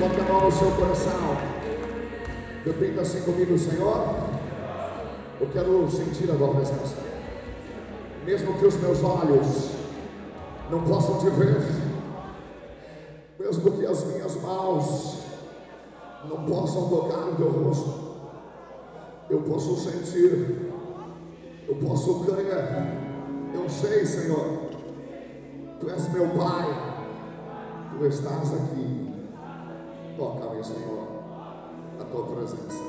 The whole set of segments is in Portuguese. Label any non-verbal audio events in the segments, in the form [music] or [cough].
Coloque a mão no seu coração. Repita assim comigo, Senhor. Eu quero sentir a tua presença. Mesmo que os meus olhos não possam te ver, mesmo que as minhas mãos não possam tocar no teu rosto, eu posso sentir, eu posso crer. Eu sei, Senhor, tu és meu Pai, tu estás aqui. Toca-me, Senhor, a tua presença.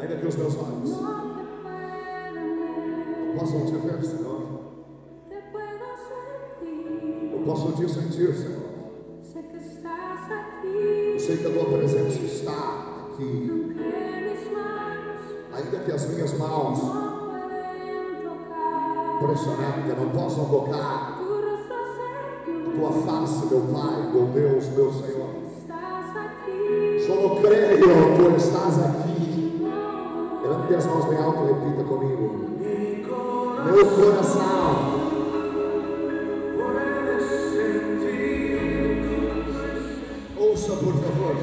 Ainda que os meus olhos. Não possam te ver, Senhor, eu posso te sentir, Senhor. Eu sei que a tua presença está aqui. Ainda que as minhas mãos pressionantes não possam tocar tua face, meu Pai, meu Deus, meu Senhor. Só creio, tu estás aqui. Levante as mãos bem alto e repita comigo. Meu coração. Ouça, por favor.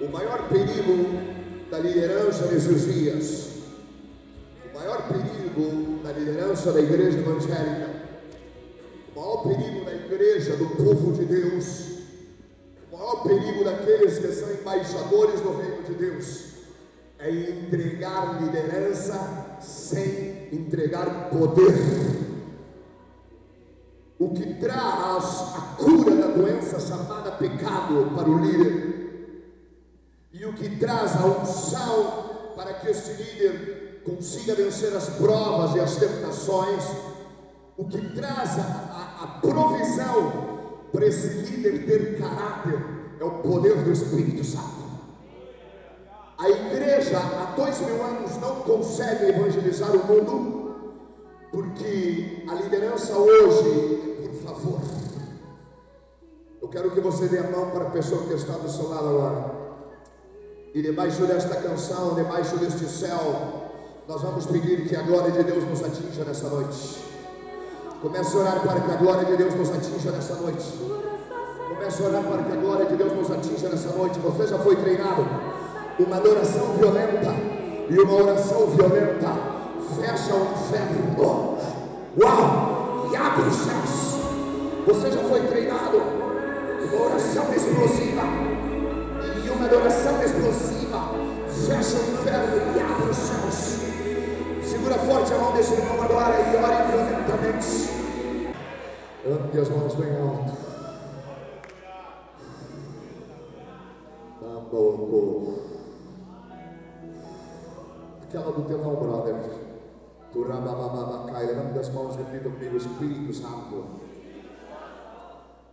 O maior perigo da liderança nesses dias, liderança sem entregar poder. O que traz a cura da doença chamada pecado para o líder, e o que traz a unção para que este líder consiga vencer as provas e as tentações, o que traz a, a, a provisão para esse líder ter caráter é o poder do Espírito Santo. A igreja há dois mil anos não consegue evangelizar o mundo, porque a liderança hoje, por favor, eu quero que você dê a mão para a pessoa que está do seu lado agora. E debaixo desta canção, debaixo deste céu, nós vamos pedir que a glória de Deus nos atinja nessa noite. Comece a orar para que a glória de Deus nos atinja nessa noite. Comece a orar para que a glória de Deus nos atinja nessa noite. Você já foi treinado? Uma adoração violenta e uma oração violenta fecha o inferno. Uau! E abre os céus. Você já foi treinado? Uma oração explosiva e uma adoração explosiva fecha o inferno e abre os céus. Segura forte a mão desse irmão agora e ore violentamente. Levante as mãos bem alto. Namoko. Aquela do telão, brother. Turabababacai. Levante as mãos, repita comigo, Espírito Santo.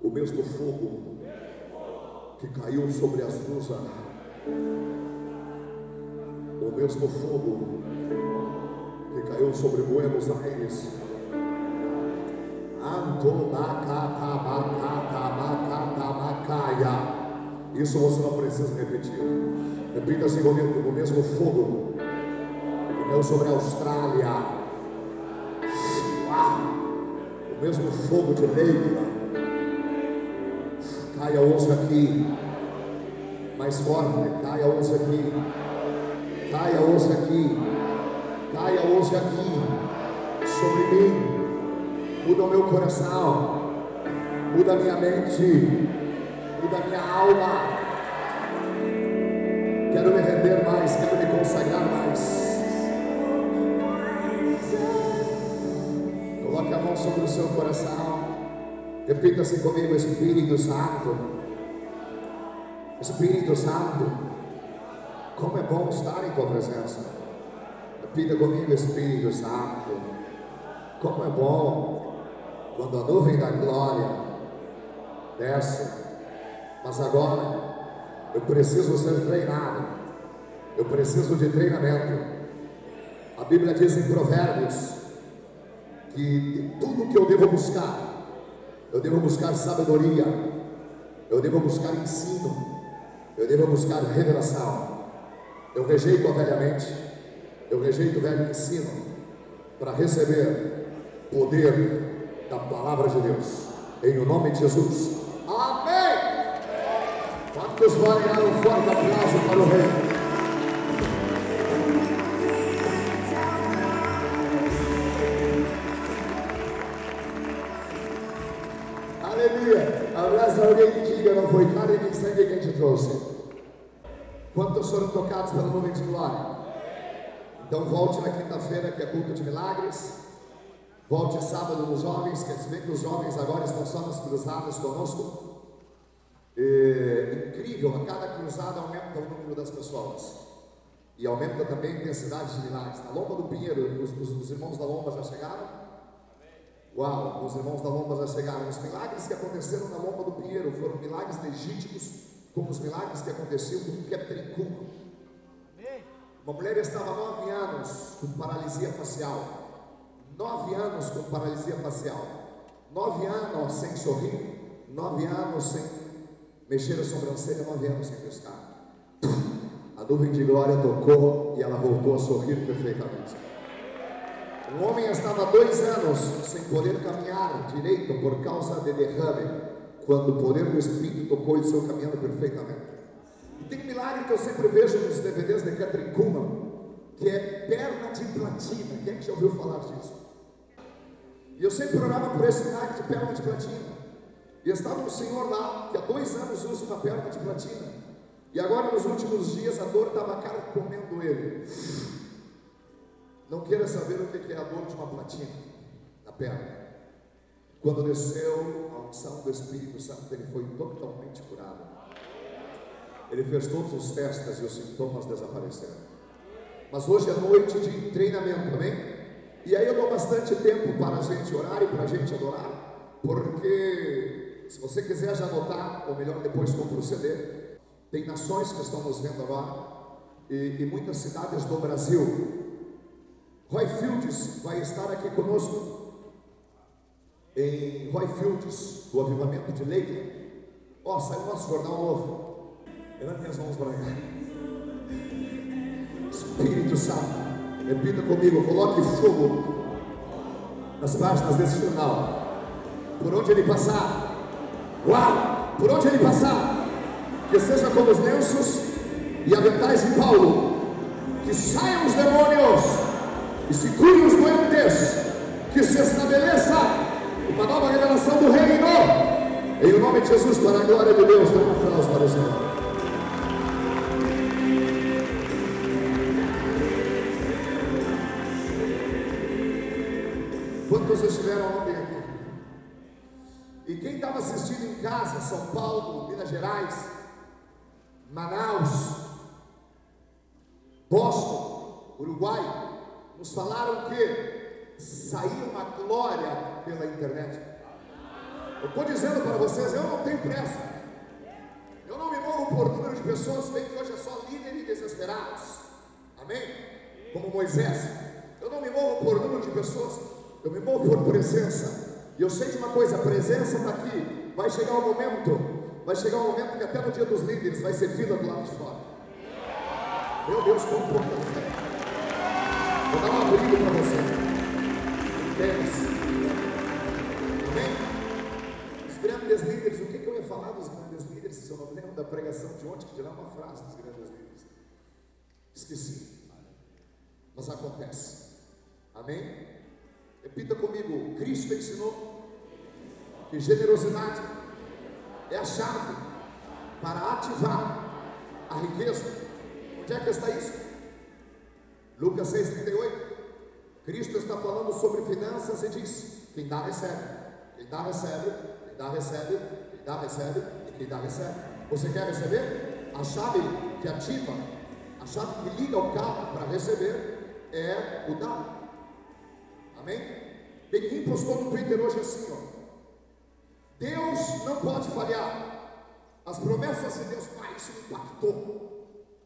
O mesmo fogo que caiu sobre Azusa. O mesmo fogo que caiu sobre Buenos Aires. Isso você não precisa repetir. Repita assim comigo: o mesmo fogo caiu sobre a Austrália. O mesmo fogo de Leila. Caia hoje aqui. Mais forte, caia hoje aqui. Caia hoje aqui. Caia hoje aqui. Sobre mim muda o meu coração, muda a minha mente, muda a minha alma. Quero me render mais, quero me consagrar mais. Sobre o seu coração. Repita assim comigo, Espírito Santo. Espírito Santo, como é bom estar em tua presença. Repita comigo, Espírito Santo. Como é bom quando a nuvem da glória desce, mas agora eu preciso ser treinado, eu preciso de treinamento. A Bíblia diz em Provérbios que tudo que eu devo buscar, eu devo buscar sabedoria, eu devo buscar ensino, eu devo buscar revelação. Eu rejeito a velha mente, eu rejeito o velho ensino para receber poder da palavra de Deus. Em o nome de Jesus. Amém. Quantos podem dar um forte aplauso para o Rei? Alguém que diga, não foi carne nem sangue quem te trouxe. Quantos foram tocados pela nuvem de glória? Então volte na quinta-feira, que é culto de milagres. Volte sábado nos jovens, quer dizer que os jovens agora estão só nas cruzadas conosco. É incrível, a cada cruzada aumenta o número das pessoas. E aumenta também a intensidade de milagres. Na Lomba do Pinheiro, os, os, os irmãos da Lomba já chegaram? Uau, os irmãos da Lomba já chegaram. Os milagres que aconteceram na Lomba do Pinheiro foram milagres legítimos como os milagres que aconteciam com Catherine Cook. Uma mulher estava nove anos com paralisia facial. Nove anos com paralisia facial. Nove anos sem sorrir. Nove anos sem mexer a sobrancelha. Nove anos sem pescar. A nuvem de glória tocou e ela voltou a sorrir perfeitamente. Um homem estava dois anos sem poder caminhar direito por causa de derrame quando o poder do Espírito tocou e seu caminhando perfeitamente. E tem um milagre que eu sempre vejo nos DVDs de Catherine Kuhlman, que é perna de platina. Quem é que já ouviu falar disso? E eu sempre orava por esse milagre de perna de platina. E estava um senhor lá, que há dois anos usa uma perna de platina. E agora, nos últimos dias, a dor estava comendo ele. Não queira saber o que é a dor de uma platina na perna. Quando desceu a unção do Espírito Santo, ele foi totalmente curado. Ele fez todos os testes e os sintomas desapareceram. Mas hoje é noite de treinamento, amém? E aí eu dou bastante tempo para a gente orar e para a gente adorar, porque se você quiser já anotar, ou melhor depois compra o CD, tem nações que estão nos vendo agora, e, e muitas cidades do Brasil. Roy Fields vai estar aqui conosco em Roy Fields, do avivamento de Lakeland. Ó, oh, saiu nosso jornal novo. Levante as mãos para cá. Espírito Santo, repita comigo, coloque fogo nas páginas desse jornal. Por onde ele passar, uau, por onde ele passar, que seja como os lenços e aventais de Paulo, que saiam os demônios e se curem os doentes, que se estabeleça uma nova revelação do reino. Em o nome de Jesus, para a glória de Deus, dá um aplauso para o Senhor. Quantos estiveram ontem aqui? E quem estava assistindo em casa, São Paulo, Minas Gerais, Manaus, Boston, Uruguai, nos falaram que saiu uma glória pela internet. Eu estou dizendo para vocês, eu não tenho pressa. Eu não me movo por número de pessoas, bem que hoje é só líderes desesperados. Amém? Como Moisés. Eu não me movo por número de pessoas, eu me movo por presença. E eu sei de uma coisa, a presença está aqui. Vai chegar um momento, vai chegar um momento que até no dia dos líderes vai ser fila do lado de fora. Meu Deus, como pouca fé. Dar uma briga para você. Entende? grandes líderes, o que, que eu ia falar dos grandes líderes? Se eu não lembro da pregação de ontem, que dirá uma frase dos grandes líderes. Esqueci. Mas acontece. Amém? Repita comigo: Cristo ensinou que generosidade é a chave para ativar a riqueza. Onde é que está isso? Lucas 6,38. Cristo está falando sobre finanças e diz: quem dá recebe, quem dá recebe, dá, recebe, quem dá, recebe, e quem dá, recebe. Você quer receber? A chave que ativa, a chave que liga o carro para receber é o dar. Amém? Beguinho postou no Twitter hoje assim, ó. Deus não pode falhar. As promessas de Deus, pai, isso me impactou.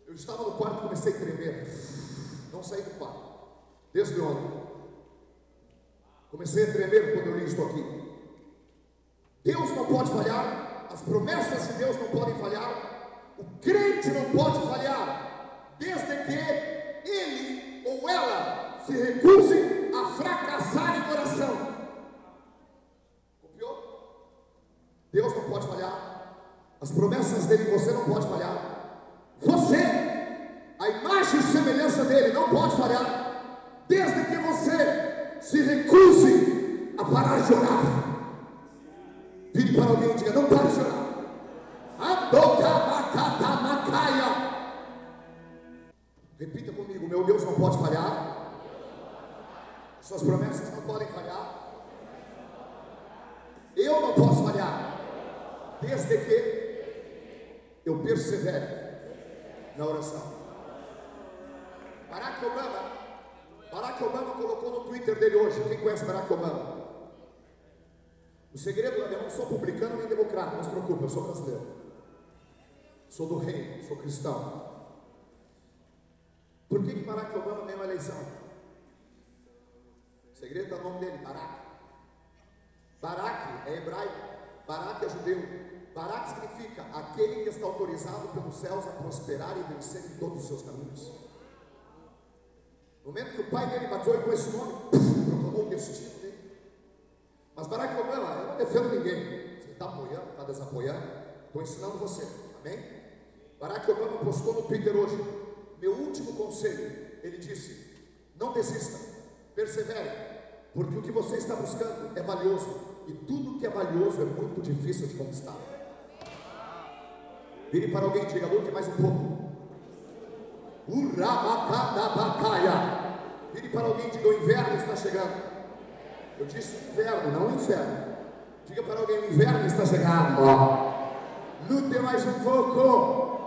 Eu estava no quarto e comecei a tremer. Não saí do quarto. Desde ontem. Comecei a tremer quando eu li isso aqui. Deus não pode falhar, as promessas de Deus não podem falhar, o crente não pode falhar, desde que ele ou ela se recuse a fracassar em oração. Copiou? As promessas dele você não pode cristão. Por que, que Barack Obama ganhou a eleição? O segredo é o nome dele, Barack. Barack é hebraico, Barack é judeu. Barack significa aquele que está autorizado pelos céus a prosperar e vencer em todos os seus caminhos. No momento que o pai dele bateu com esse nome, proclamou o destino dele. Mas Barack Obama, eu não defendo ninguém. Você está apoiando, está desapoiando? Estou ensinando você. Amém? Barack Obama postou no Twitter hoje. Meu último conselho. Ele disse: Não desista, persevere, porque o que você está buscando é valioso. E tudo que é valioso é muito difícil de conquistar. Vire para alguém diga, lute mais um pouco. Urabacadabacaia. Vire para alguém diga, o inverno está chegando. Eu disse inverno, não inferno. Diga para alguém, o inverno está chegando. Lute mais um pouco.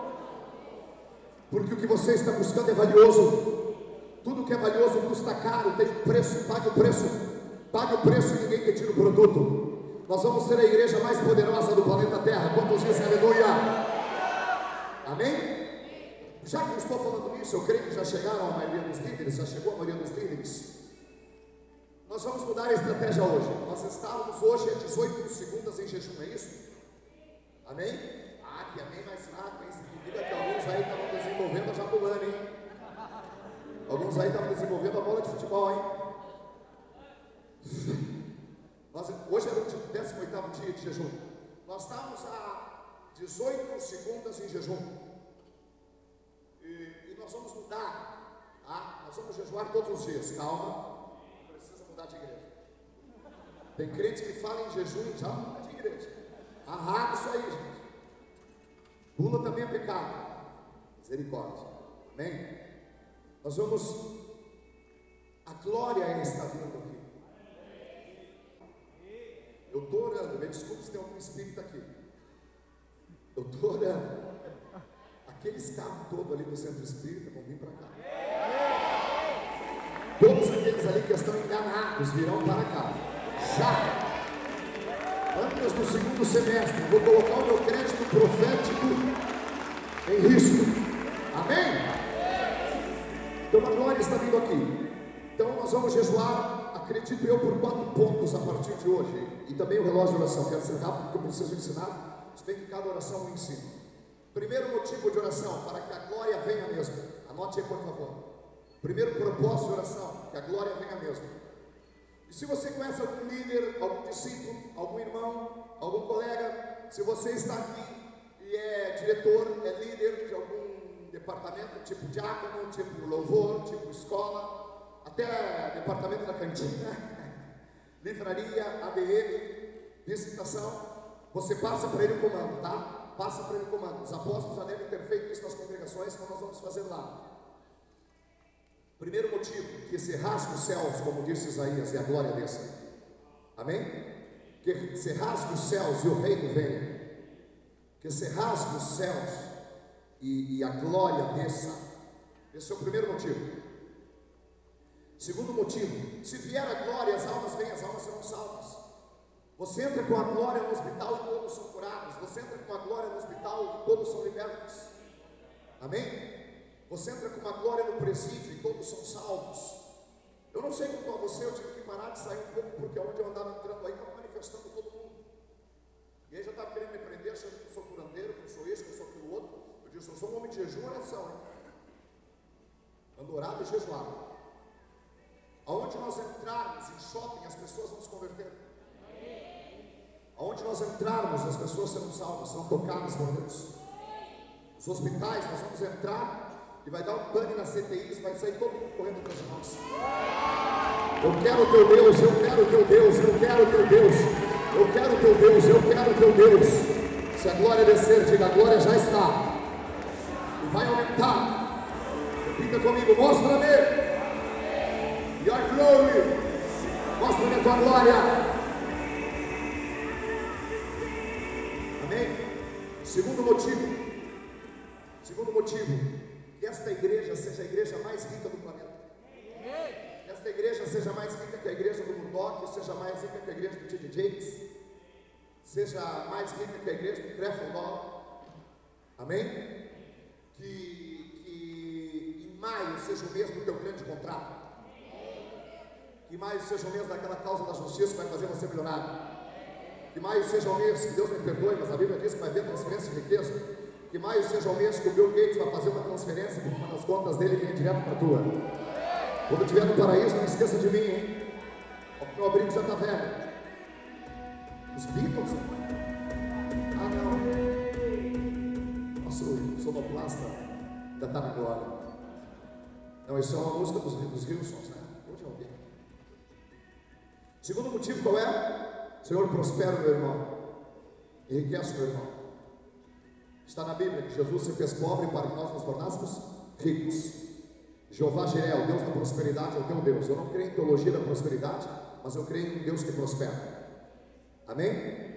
Porque o que você está buscando é valioso. Tudo que é valioso custa caro, tem preço, pague o preço. Pague o preço e ninguém que tira o produto. Nós vamos ser a igreja mais poderosa do planeta Terra. Quantos dizem aleluia? Amém? Já que eu estou falando nisso, eu creio que já chegaram a maioria dos líderes, já chegou a maioria dos líderes. Nós vamos mudar a estratégia hoje. Nós estávamos hoje a 18 segundas em jejum, é isso? Amém? Ah, que amém mais rápido, hein? Significa que alguns aí estavam desenvolvendo a jabulana, hein? Alguns aí estavam desenvolvendo a bola de futebol, hein? Nós, hoje era o 18 dia de jejum. Nós estávamos a 18 segundas em jejum. E, e nós vamos mudar. Tá? Nós vamos jejuar todos os dias. Calma. Não precisa mudar de igreja. Tem crente que fala em jejum e já muda de igreja. Arrada isso aí, gente. Pula também é pecado. Misericórdia. Amém? Nós vamos. A glória está vindo aqui. Eu estou orando, me desculpe se tem algum espírito aqui. Eu estou orando. Aqueles carros todos ali do centro espírita vão vir para cá. Todos aqueles ali que estão enganados virão para cá. Já. Antes do segundo semestre, vou colocar o meu crédito profético em risco. Amém? Então a glória está vindo aqui. Então nós vamos jejuar acredito eu, por quatro pontos a partir de hoje. E também o relógio de oração. Quero ser rápido porque eu preciso ensinar. Se bem que cada oração eu ensino. Primeiro motivo de oração, para que a glória venha mesmo. Anote aí, por favor. Primeiro propósito de oração, que a glória venha mesmo. E se você conhece algum líder, algum discípulo, algum irmão, algum colega, se você está aqui e é diretor, é líder de algum departamento, tipo diácono, tipo louvor, tipo escola, até departamento da cantina, [laughs] livraria, ADM, visitação, você passa para ele o comando, tá? Passa para ele o comando. Os apóstolos já devem ter feito isso nas congregações, então nós vamos fazer lá. Primeiro motivo, que se rasgue os céus, como disse Isaías, e a glória desça. Amém? Que se rasgue os céus e o reino venha. Que se rasgue os céus e, e a glória desça. Esse é o primeiro motivo. Segundo motivo, se vier a glória, as almas vêm, as almas serão salvas. Você entra com a glória no hospital e todos são curados. Você entra com a glória no hospital e todos são libertos. Amém? Você entra com uma glória no presídio e todos são salvos. Eu não sei quanto a você, eu tive que parar de sair um pouco, porque onde eu andava entrando aí estava manifestando todo mundo. E aí já estava querendo me prender, achando que eu sou curandeiro, que eu sou isso, que eu sou aquilo outro. Eu sou um homem de jejum e oração, orado e jejuado. Aonde nós entrarmos em shopping, as pessoas vão se converter. Aonde nós entrarmos, as pessoas serão salvas, serão tocadas por Deus. Os hospitais, nós vamos entrar e vai dar um pane na CTI, vai sair todo mundo correndo para nós. Eu quero o teu Deus, eu quero o teu Deus, eu quero o teu Deus, eu quero o teu Deus, eu quero o teu Deus. Se a glória descer, diga a glória já está. Vai aumentar. Repita comigo, mostra-me. Your glory. Mostra-me a tua glória. Segundo motivo, segundo motivo, que esta igreja seja a igreja mais rica do planeta. Que esta igreja seja mais rica que a igreja do Murdoch, seja mais rica que a igreja do T.D. Jakes, seja mais rica que a igreja do Dollar. Amém? Que, que em maio seja o mês do teu grande contrato. Que maio seja o mês daquela causa da justiça que vai fazer você milionário. Que maio seja o mês, que Deus me perdoe, mas a Bíblia diz que vai haver transferência de riqueza. Que maio seja o mês que o Bill Gates vai fazer uma transferência, porque uma das contas dele vem direto para a tua. Quando estiver no paraíso, não esqueça de mim, hein? O meu abrigo já está velho. Os Beatles? Ah, não. Nosso sonoplasta ainda está na glória. Não, isso é uma música dos, dos Wilsons, né? Hoje eu ouvi. Segundo motivo qual é? Senhor, prospera meu irmão, enriquece meu irmão. Está na Bíblia que Jesus se fez pobre para que nós nos tornássemos ricos. Jeová Jiré, o Deus da prosperidade, é o teu Deus. Eu não creio em teologia da prosperidade, mas eu creio em um Deus que prospera. Amém?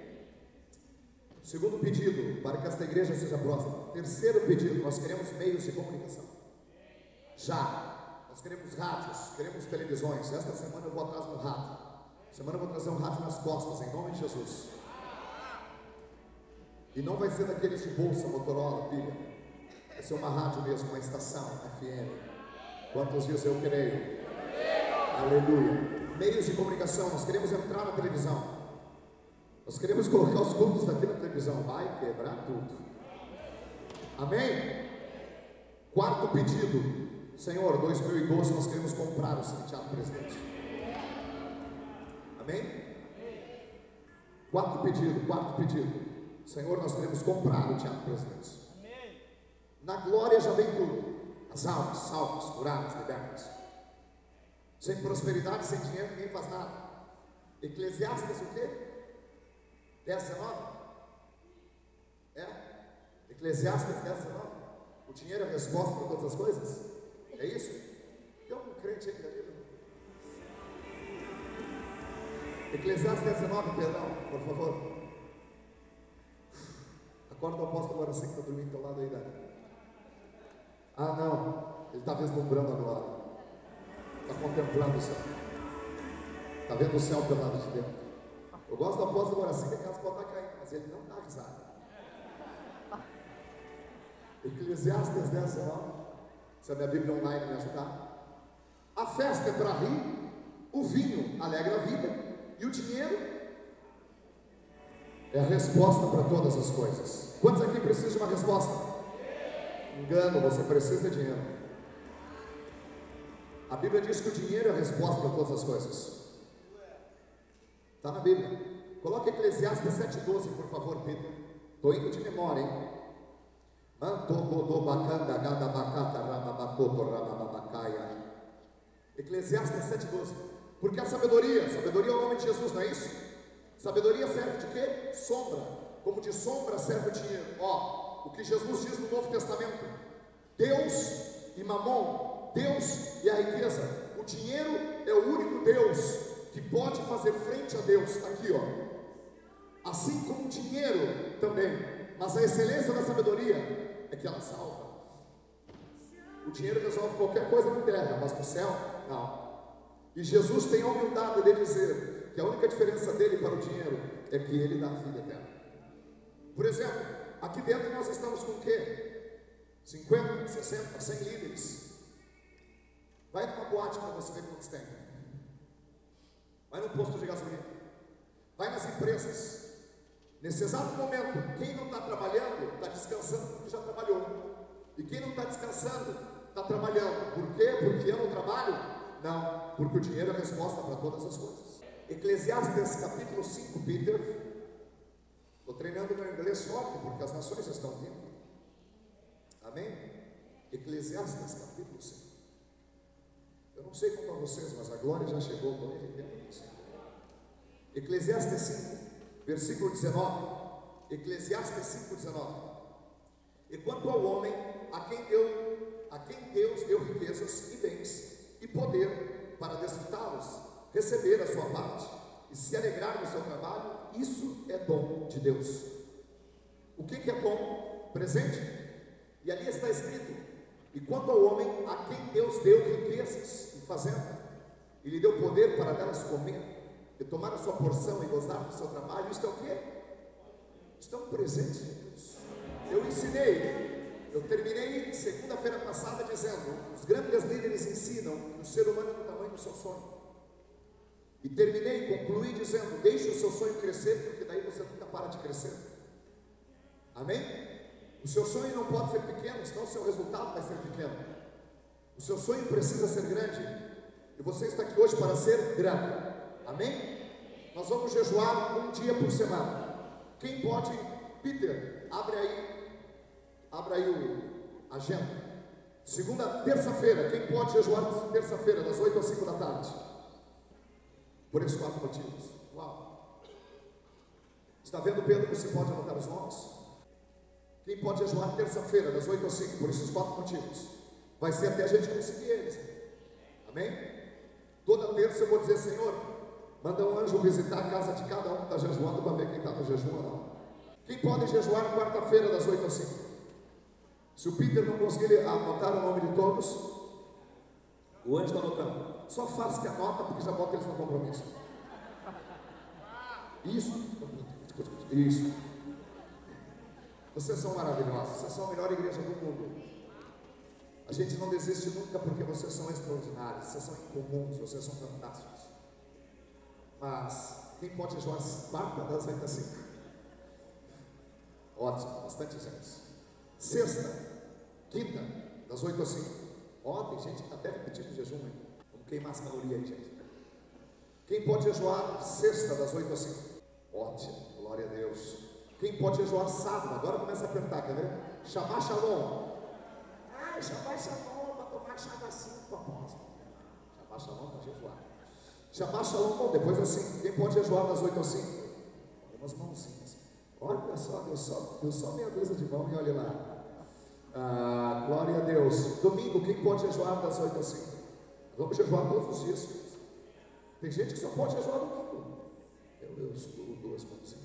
Segundo pedido, para que esta igreja seja próxima. Terceiro pedido, nós queremos meios de comunicação. Já. Nós queremos rádios, queremos televisões. Esta semana eu vou atrás do rádio. Semana eu vou trazer um rádio nas costas, em nome de Jesus. E não vai ser daqueles de bolsa, Motorola, pilha. Vai ser uma rádio mesmo, uma estação, FM. Quantos dias eu creio? Aleluia. Meios de comunicação, nós queremos entrar na televisão. Nós queremos colocar os cultos daqui na televisão. Vai quebrar tudo. Amém? Quarto pedido. Senhor, 2012 nós queremos comprar o Santiago Presidente. Amém? Quarto pedido, quarto pedido. Senhor, nós queremos comprar o teatro presidente. Na glória já vem tudo. As almas, salvas, curadas, libertas. Sem prosperidade, sem dinheiro, ninguém faz nada. Eclesiastes o quê? 10, 19? É? Eclesiastes 10, 19? O dinheiro é a resposta para todas as coisas? É isso? Tem algum crente aí que Eclesiastes 19, perdão, por favor. Acorda o apóstolo agora assim que está dormindo do lado aí, Dani. Ah, não. Ele está vislumbrando agora. Está contemplando o céu. Está vendo o céu pelo lado de dentro. Eu gosto do apóstolo agora assim que a casa pode estar caindo, mas ele não dá risada. Eclesiastes 10, 19. Se a minha Bíblia online me ajudar. A festa é para rir, o vinho alegra a vida e o dinheiro é a resposta para todas as coisas. Quantos aqui precisam de uma resposta? Engano, você precisa de dinheiro. A Bíblia diz que o dinheiro é a resposta para todas as coisas. Está na Bíblia. Coloque Eclesiastes 7,12, por favor, Pedro. Estou indo de memória, hein? Eclesiastes 7,12. Porque a sabedoria, sabedoria é o nome de Jesus, não é isso? Sabedoria serve de quê? Sombra. Como de sombra serve o dinheiro. Ó, o que Jesus diz no Novo Testamento: Deus e Mamon, Deus e a riqueza. O dinheiro é o único Deus que pode fazer frente a Deus. Está aqui, ó. Assim como o dinheiro também. Mas a excelência da sabedoria é que ela salva. O dinheiro resolve qualquer coisa na terra, mas no céu, não. E Jesus tem a humildade de dizer que a única diferença dele para o dinheiro é que ele dá a vida eterna. Por exemplo, aqui dentro nós estamos com o quê? 50, 60, 100 líderes. Vai numa boate para você ver quantos tem. Vai no posto de gasolina. Vai nas empresas. Nesse exato momento, quem não está trabalhando, está descansando porque já trabalhou. E quem não está descansando, está trabalhando. Por quê? Porque eu não trabalho? Não, porque o dinheiro é a resposta para todas as coisas. Eclesiastes capítulo 5, Peter, Estou treinando meu inglês forte porque as nações estão vindo. Amém? Eclesiastes capítulo 5. Eu não sei como a vocês, mas a glória já chegou com ele dentro de você. Eclesiastes 5, versículo 19. Eclesiastes 5, 19. E quanto ao homem, a quem, a quem Deus deu riquezas e bens e poder para desfrutá-los, receber a sua parte e se alegrar no seu trabalho, isso é dom de Deus. O que, que é dom? Presente. E ali está escrito: E quanto ao homem, a quem Deus deu riquezas e fazenda, e lhe deu poder para delas comer, e tomar a sua porção e gozar do seu trabalho, isto é o quê? Estão é presentes de Deus. Eu ensinei, eu terminei segunda-feira passada dizendo: os grandes líderes ensinam que o ser humano é do tamanho do seu sonho. E terminei, concluí dizendo: deixe o seu sonho crescer, porque daí você nunca para de crescer. Amém? O seu sonho não pode ser pequeno, senão o seu resultado vai ser pequeno. O seu sonho precisa ser grande. E você está aqui hoje para ser grande. Amém? Nós vamos jejuar um dia por semana. Quem pode, Peter, abre aí, abre aí o agenda. Segunda, terça-feira, quem pode jejuar terça-feira, das 8 às 5 da tarde? Por esses quatro motivos. Uau! Está vendo, Pedro, que você pode anotar os nomes? Quem pode jejuar terça-feira, das 8 às 5, por esses quatro motivos? Vai ser até a gente conseguir eles. Amém? Toda terça eu vou dizer, Senhor, manda um anjo visitar a casa de cada um que está jejuando para ver quem está no jejum ou não. Quem pode jejuar quarta-feira, das 8 às 5? Se o Peter não conseguir anotar o nome de todos, o anjo está anotando. Só faz que anota, porque já bota eles no compromisso. Isso. Isso. Vocês são maravilhosos. Vocês são a melhor igreja do mundo. A gente não desiste nunca porque vocês são extraordinários. Vocês são incomuns. Vocês são fantásticos. Mas quem pode jejuar quarta das 8 às 5? Ótimo, bastante gente. Sexta, quinta, das 8 às 5. Ontem, gente, até repetindo jejum, hein? queimar as calorias aí, gente. Quem pode jejuar sexta, das 8 às 5? Ótimo, glória a Deus. Quem pode jejuar sábado? Agora começa a apertar, quer ver? Shabbat Shalom. Ai, Shabbat Shalom, para tomar Shabbat 5, apóstolo. Shabbat Shalom para jejuar. Shabbat Shalom, bom, depois assim. Quem pode jejuar das 8 às 5? Olha umas mãozinhas. Olha só, deu só, deu só meia dúzia de mão e olha lá. Ah, glória a Deus. Domingo, quem pode jejuar das 8 às 5? Vamos jejuar todos os dias. Tem gente que só pode jejuar domingo. Eu, estou duas mãozinhas.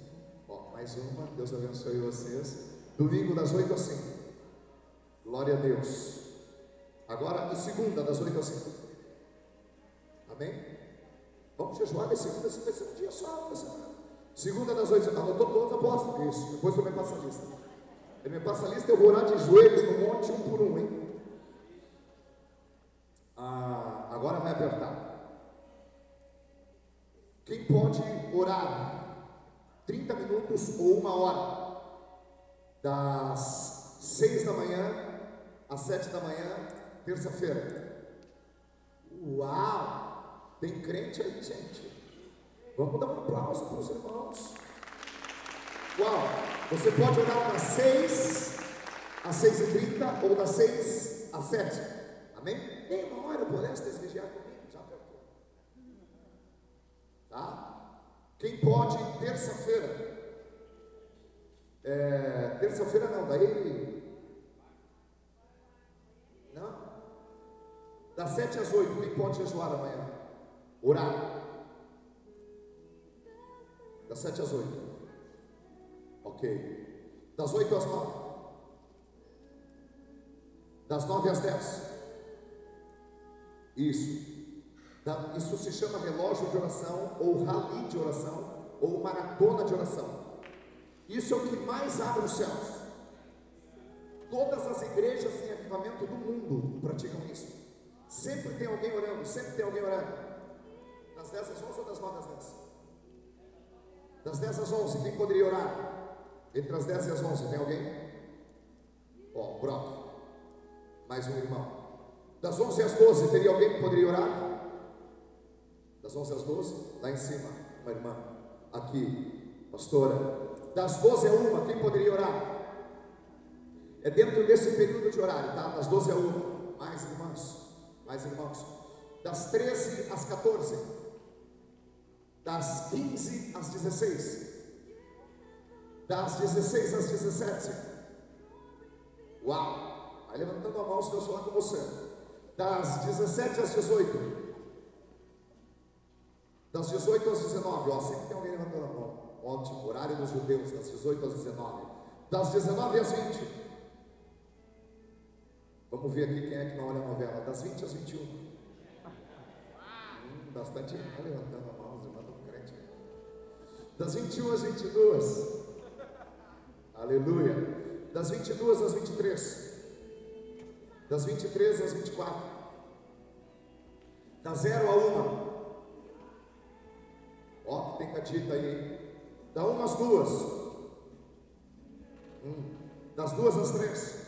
Mais uma. Deus abençoe vocês. Domingo das 8 às 5. Glória a Deus. Agora, segunda, das 8 às 5. Amém? Vamos jejuar de segunda, um dia só. Segunda das 8 Anotou todos, aposto. Isso. Depois eu me passa a lista. Ele me passa a lista, eu vou orar de joelhos no monte, um por um, hein? Ah, agora vai apertar. Quem pode orar 30 minutos ou uma hora, das 6 da manhã às 7 da manhã, terça-feira? Uau! Tem crente aí, gente. Vamos dar um aplauso para os irmãos. Uau! Você pode orar das 6 às 6 e 30 ou das 6 às 7. Amém? Nem uma hora pudeste vigiar comigo, já apertou. Tá? Quem pode, terça-feira. É, terça-feira não, daí. Não? Das sete às oito, quem pode jejuar amanhã? Orar. Das sete às oito. Ok. Das oito às nove. Das nove às dez. Isso. Isso se chama relógio de oração, ou rali de oração, ou maratona de oração. Isso é o que mais abre os céus. Todas as igrejas em avivamento do mundo praticam isso. Sempre tem alguém orando, sempre tem alguém orando. Das 10 às 11 ou das 9 às 10? Das 10 às 11, quem poderia orar? Entre as 10 e as 11, tem alguém? Ó, oh, Brock. Mais um irmão. Das 11 às 12, teria alguém que poderia orar? Das 11 às 12, lá em cima, uma irmã. Aqui, pastora, Das 12 a 1, quem poderia orar? É dentro desse período de horário, tá? Das 12 a 1. Mais irmãos, mais irmãos. Das 13 às 14. Das 15 às 16. Das 16 às 17. Uau! Vai levantando a mão se Deus falar com você. Das 17 às 18. Das 18 às 19, ó, sempre tem alguém levantando a mão. Ótimo, horário dos judeus, das 18 às 19. Das 19 às 20. Vamos ver aqui quem é que não olha a novela. Das 20 às 21. Hum, bastante gente está levantando a mão, os crentes. Das 21 às 22. Aleluia. Das 22 às 23. Das 23 às 24. Da 0 a 1. Ó, que tem catita aí? Da 1 às 2. Hum. Das 2 às 3.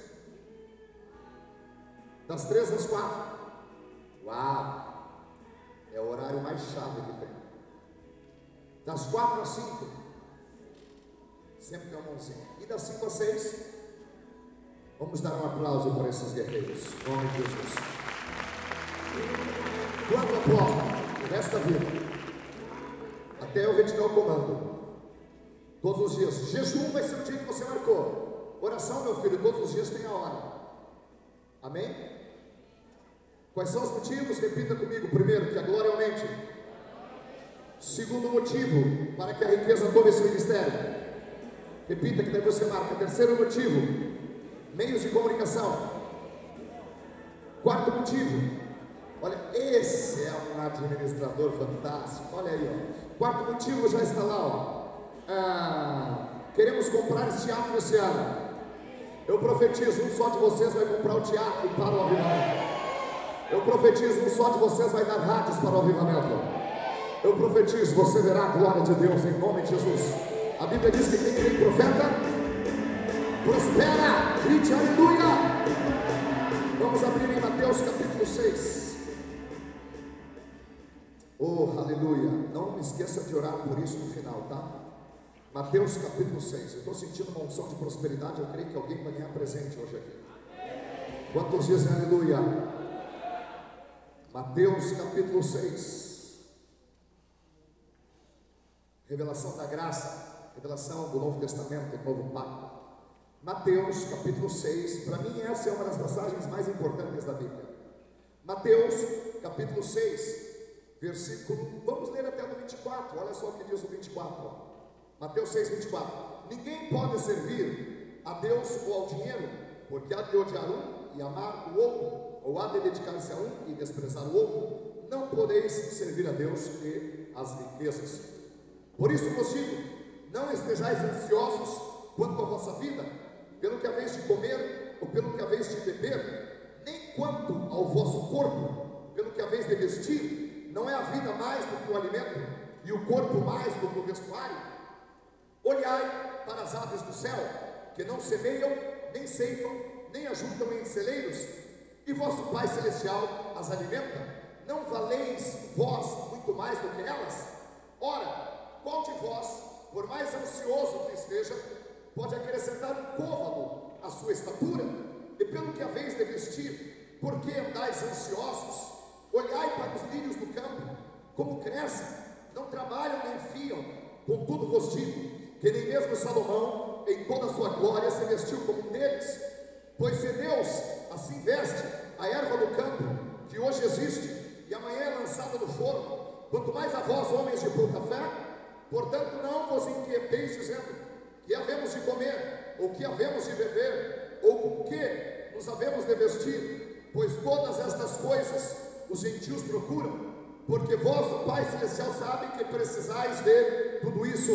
Das 3 às 4. Uau! É o horário mais chave que tem. Das 4 às 5. Sempre tem uma mãozinha. E das 5 às 6. Vamos dar um aplauso para esses guerreiros. Em nome de Jesus. Quando apóstolo, nesta vida, até eu retirar o comando. Todos os dias. Jejum vai ser o dia que você marcou. Oração, meu filho, todos os dias tem a hora. Amém? Quais são os motivos? Repita comigo. Primeiro, que a glória aumente. Segundo motivo, para que a riqueza tome esse ministério. Repita que daí você marca. Terceiro motivo, meios de comunicação. Quarto motivo, olha, esse é um administrador fantástico. Olha aí, ó. Quarto motivo já está lá, ó. Ah, queremos comprar esse teatro esse ano. Eu profetizo, um só de vocês vai comprar o teatro para o avivamento. Eu profetizo, um só de vocês vai dar rádios para o avivamento. Eu profetizo, você verá a glória de Deus em nome de Jesus. A Bíblia diz que quem crê profeta prospera. Grite aleluia. Vamos abrir em Mateus capítulo 6. Oh, aleluia. Não me esqueça de orar por isso no final, tá? Mateus capítulo 6. Eu estou sentindo uma unção de prosperidade. Eu creio que alguém vai ganhar presente hoje aqui. Quantos dizem aleluia? Mateus capítulo 6. Revelação da graça, revelação do Novo Testamento, do Novo Pacto. Mateus capítulo 6, para mim essa é uma das passagens mais importantes da Bíblia. Mateus capítulo 6, versículo, vamos ler até o 24, olha só o que diz o 24, ó. Mateus 6, 24. Ninguém pode servir a Deus ou ao dinheiro, porque há de odiar um e amar o outro, ou há de dedicar-se a um e desprezar o outro. Não podeis servir a Deus e as riquezas. Por isso vos digo: não estejais ansiosos quanto à vossa vida, pelo que haveis de comer ou pelo que haveis de beber, nem quanto ao vosso corpo, pelo que haveis de vestir. Não é a vida mais do que o alimento e o corpo mais do que o vestuário? Olhai para as aves do céu, que não semeiam, nem ceifam, nem ajuntam em celeiros, e vosso Pai Celestial as alimenta. Não valeis vós muito mais do que elas? Ora, qual de vós, por mais ansioso que esteja, pode acrescentar um côvado à sua estatura? E pelo que haveis de vestir, por que andais ansiosos? Olhai para os lírios do campo, como crescem, não trabalham nem fiam, contudo vos digo, que nem mesmo Salomão, em toda a sua glória, se vestiu como um deles. Pois se Deus assim veste a erva do campo, que hoje existe, e amanhã é lançada no forno, quanto mais a vós, homens de pouca fé, portanto não vos inquieteis dizendo, que havemos de comer, ou que havemos de beber, ou com que nos havemos de vestir, pois todas estas coisas os gentios procuram, porque vós, o Pai Celestial, sabe que precisais de tudo isso.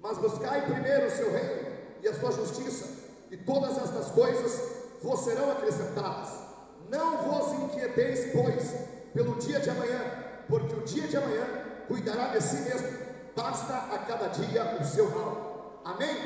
Mas buscai primeiro o seu reino e a sua justiça, e todas estas coisas vos serão acrescentadas. Não vos inquieteis, pois, pelo dia de amanhã, porque o dia de amanhã cuidará de si mesmo. Basta a cada dia o seu mal. Amém?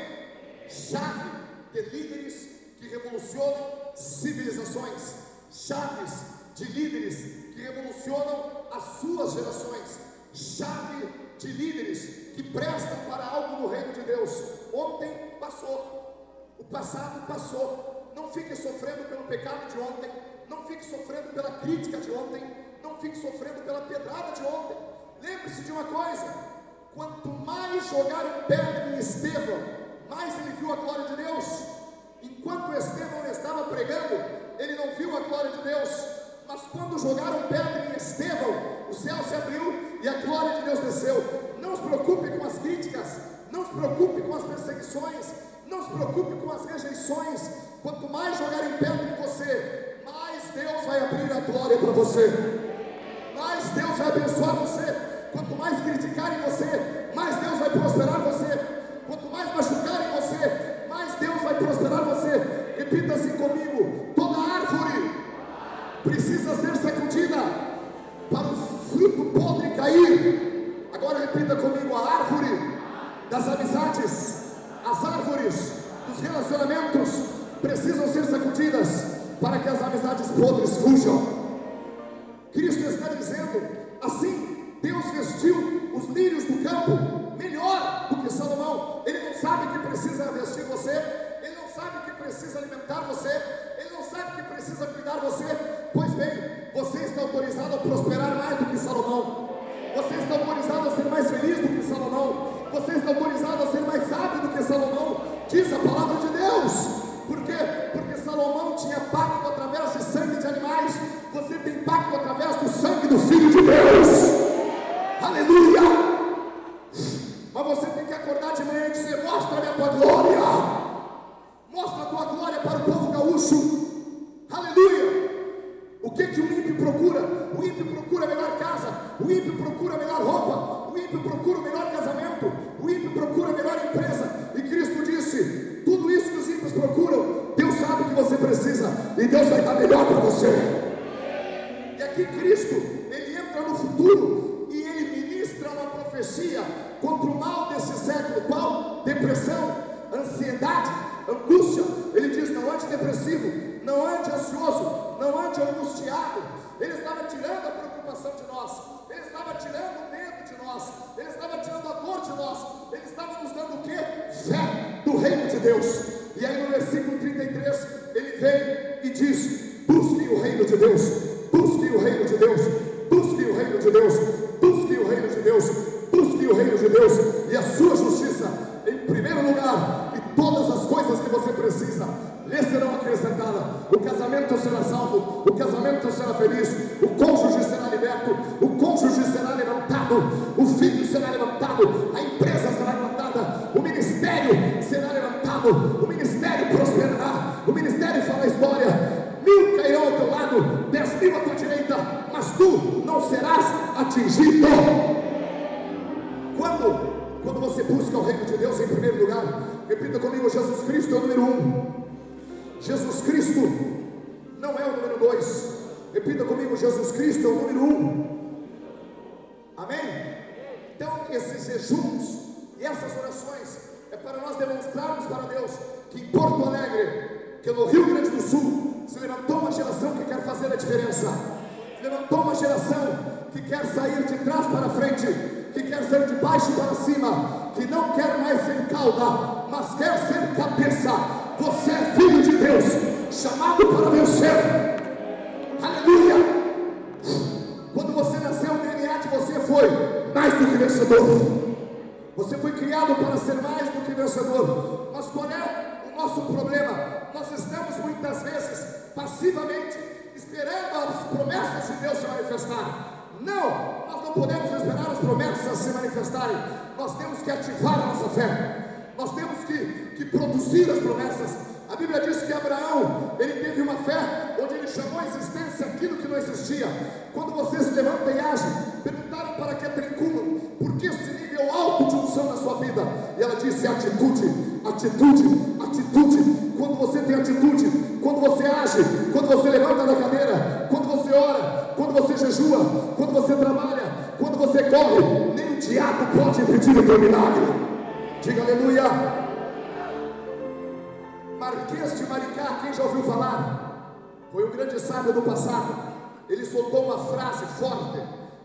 Chave de líderes que revolucionam civilizações, chaves de líderes que revolucionam as suas gerações, chave de líderes que prestam para algo no reino de Deus. Ontem passou, o passado passou. Não fique sofrendo pelo pecado de ontem, não fique sofrendo pela crítica de ontem, não fique sofrendo pela pedrada de ontem. Lembre-se de uma coisa: quanto mais jogaram pedra em Estevão, mais ele viu a glória de Deus. Enquanto Estevão estava pregando, ele não viu a glória de Deus. Mas quando jogaram pedra em Estevão, o céu se abriu e a glória de Deus desceu. Não se preocupe com as críticas, não se preocupe com as perseguições, não se preocupe com as rejeições. Quanto mais jogarem pedra em você, mais Deus vai abrir a glória para você. Mais Deus vai abençoar você. Quanto mais criticarem você, mais Deus vai prosperar você. Quanto mais machucarem você, mais Deus vai prosperar você. Repita assim comigo: toda árvore precisa ser sacudida para o fruto podre cair. Agora repita comigo: a árvore das amizades, as árvores dos relacionamentos precisam ser sacudidas para que as amizades podres fujam. Cristo está dizendo: assim, Deus vestiu os lírios do campo melhor do que Salomão. Ele não sabe que precisa vestir você, ele não sabe que precisa alimentar você, não sabe que precisa cuidar você. Pois bem, você está autorizado a prosperar mais do que Salomão. Você está autorizado a ser mais feliz do que Salomão. Você está autorizado a ser mais sábio do que Salomão. Diz a palavra de Deus. Por quê? Porque Salomão tinha pacto através de sangue de animais. Você tem pacto através do sangue do Filho de Deus. Aleluia! Mas você tem que acordar de manhã e dizer: Mostra-me a tua glória. Mostra a tua glória para o povo gaúcho. Aleluia! O que que o ímpio procura? O ímpio procura a melhor casa, o ímpio procura a melhor roupa, o ímpio procura o melhor casamento, o ímpio procura a melhor empresa. E Cristo disse: tudo isso que os ímpios procuram, Deus sabe que você precisa, e Deus vai ansioso, não ande angustiado. Ele estava tirando a preocupação de nós, ele estava tirando o medo de nós, ele estava tirando a dor de nós, ele estava nos dando o que? Fé do reino de Deus. E aí no versículo 33 ele vem atitude, atitude. Quando você tem atitude, quando você age, quando você levanta da cadeira, quando você ora, quando você jejua, quando você trabalha, quando você corre, nem o diabo pode impedir o teu milagre. Diga aleluia. Marquês de Maricá, quem já ouviu falar? Foi um grande sábio do passado. Ele soltou uma frase forte.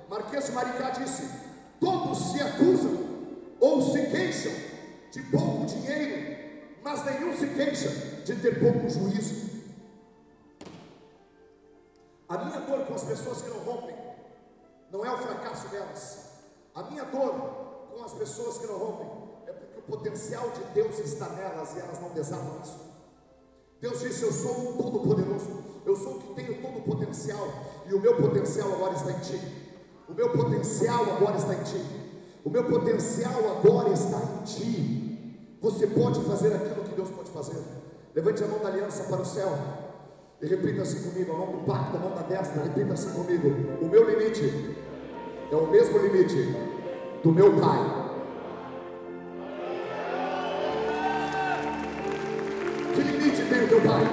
Marquês de Maricá disse: Todos se acusam ou se queixam de pouco dinheiro, mas nenhum se queixa de ter pouco juízo. A minha dor com as pessoas que não rompem não é o fracasso delas. A minha dor com as pessoas que não rompem é porque o potencial de Deus está nelas e elas não desatam isso. Deus disse: Eu sou o Todo-Poderoso, eu sou o que tenho todo o potencial, e o meu potencial agora está em ti. O meu potencial agora está em ti. O meu potencial agora está em ti. Você pode fazer aquilo que Deus pode fazer. Levante a mão da aliança para o céu. E repita assim comigo, a mão do pacto, a mão da destra, repita assim comigo. O meu limite é o mesmo limite do meu pai. Que limite tem o teu pai?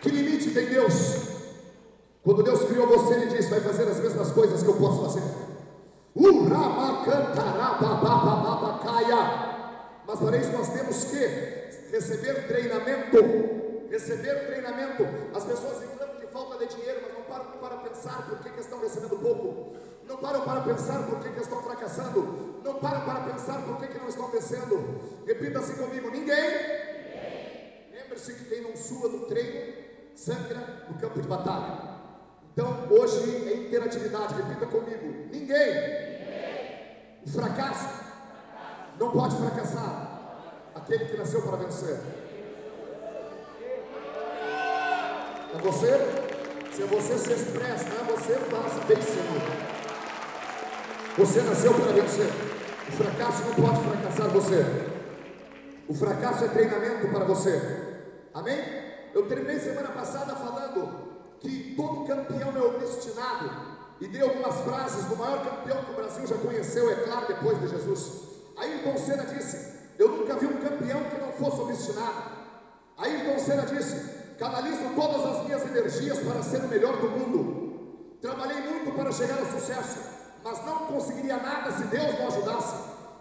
Que limite tem Deus? Quando Deus criou você, Ele disse: Vai fazer as mesmas coisas que eu posso fazer. Mas para isso nós temos que receber treinamento receber treinamento. As pessoas reclamam de falta de dinheiro, mas não param para pensar por que, que estão recebendo pouco. Não param para pensar por que, que estão fracassando. Não param para pensar por que, que não estão vencendo. Repita assim comigo: ninguém. Lembre-se que quem não sua no treino, sangra no campo de batalha. Então, hoje é interatividade. Repita comigo: ninguém. O fracasso não pode fracassar. Aquele que nasceu para vencer. É você? Se você se expressa, não é você, faça bem Senhor. Você nasceu para vencer. O fracasso não pode fracassar você. O fracasso é treinamento para você. Amém? Eu terminei semana passada falando que todo campeão é obstinado. E dei algumas frases do maior campeão que o Brasil já conheceu, é claro, depois de Jesus. Ayrton Senna disse: Eu nunca vi um campeão que não fosse obstinado. Ayrton Senna disse: canalizo todas as minhas energias para ser o melhor do mundo. Trabalhei muito para chegar ao sucesso, mas não conseguiria nada se Deus não ajudasse.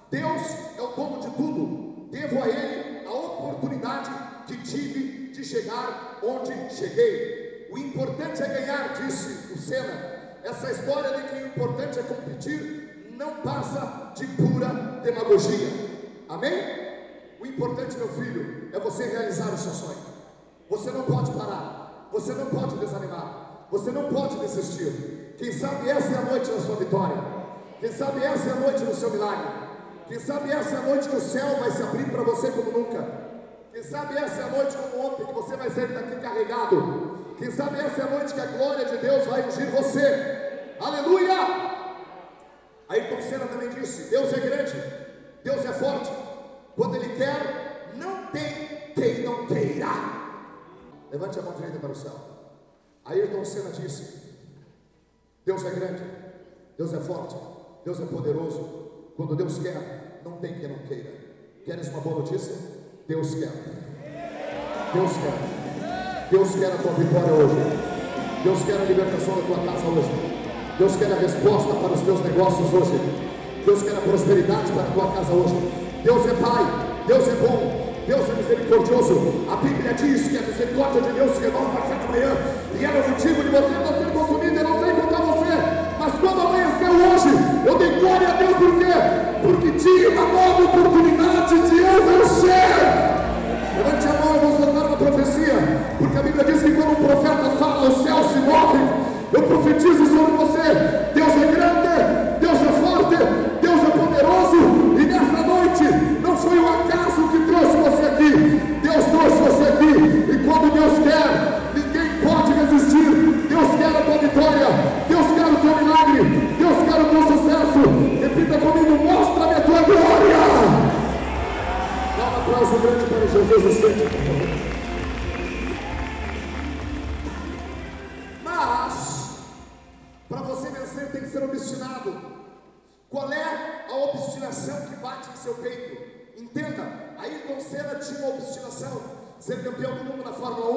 Deus é o dono de tudo. Devo a Ele a oportunidade que tive de chegar onde cheguei. O importante é ganhar, disse o Senna. Essa história de que o importante é competir não passa de pura demagogia. Amém? O importante, meu filho, é você realizar o seu sonho. Você não pode parar, você não pode desanimar, você não pode desistir. Quem sabe essa é a noite da sua vitória, quem sabe essa é a noite do seu milagre, quem sabe essa é a noite que o céu vai se abrir para você como nunca. Quem sabe essa é a noite como ontem que você vai sair daqui carregado. Quem sabe essa é a noite que a glória de Deus vai ungir você. Aleluia! Ayrton Senna também disse: Deus é grande, Deus é forte. Quando Ele quer, não tem quem não queira. Levante a mão direita para o céu. Ayrton Senna disse: Deus é grande, Deus é forte, Deus é poderoso. Quando Deus quer, não tem quem não queira. Queres uma boa notícia? Deus quer. Deus quer. Deus quer a tua vitória hoje. Deus quer a libertação da tua casa hoje. Deus quer a resposta para os teus negócios hoje. Deus quer a prosperidade para a tua casa hoje. Deus é Pai, Deus é bom, Deus é misericordioso. A Bíblia diz que a misericórdia de Deus se renova a cada manhã. E era o motivo de você não ser consumido. Eu não sei contar você. Mas quando amanheceu hoje, eu dei glória a Deus por quê? Porque tinha uma nova oportunidade de eu vencer. Levante a mão, eu vou soltar uma profecia. Porque a Bíblia diz que quando um profeta fala, o céu se move. Eu profetizo sobre você. Deus é grande, Deus é forte, Deus é poderoso. E nessa noite, não foi o acaso que Grande Jesus. Mas, para você vencer, tem que ser obstinado. Qual é a obstinação que bate em seu peito? Entenda, Ayrton Senna tinha uma obstinação, ser campeão do mundo na Fórmula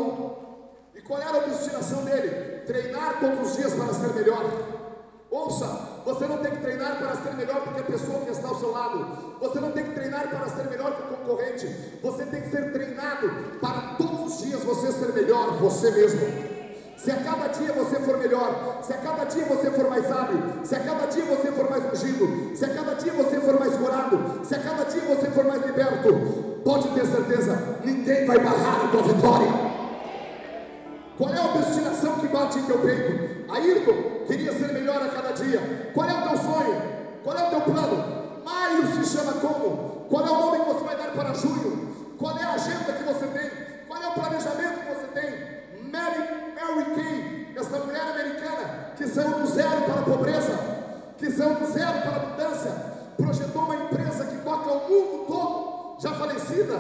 1. E qual era a obstinação dele? Treinar todos os dias para ser melhor. Ouça, você não tem que treinar para ser melhor do que a pessoa que está ao seu lado. Você não tem que treinar para ser melhor que o concorrente. Você tem que ser treinado para todos os dias você ser melhor você mesmo. Se a cada dia você for melhor, se a cada dia você for mais sábio, se a cada dia você for mais ungido, se a cada dia você for mais curado, se a cada dia você for mais liberto, pode ter certeza, ninguém vai barrar a tua vitória. Qual é a obstinação que bate em teu peito? Ayrton queria ser melhor a cada dia. Qual é o teu sonho? Qual é o teu plano? Maio se chama como? Qual é o nome que você vai dar para junho? Qual é a agenda que você tem? Qual é o planejamento que você tem? Mary, Mary Kay, essa mulher americana que saiu do zero para a pobreza, que saiu do zero para a abundância, projetou uma empresa que toca o mundo todo, já falecida,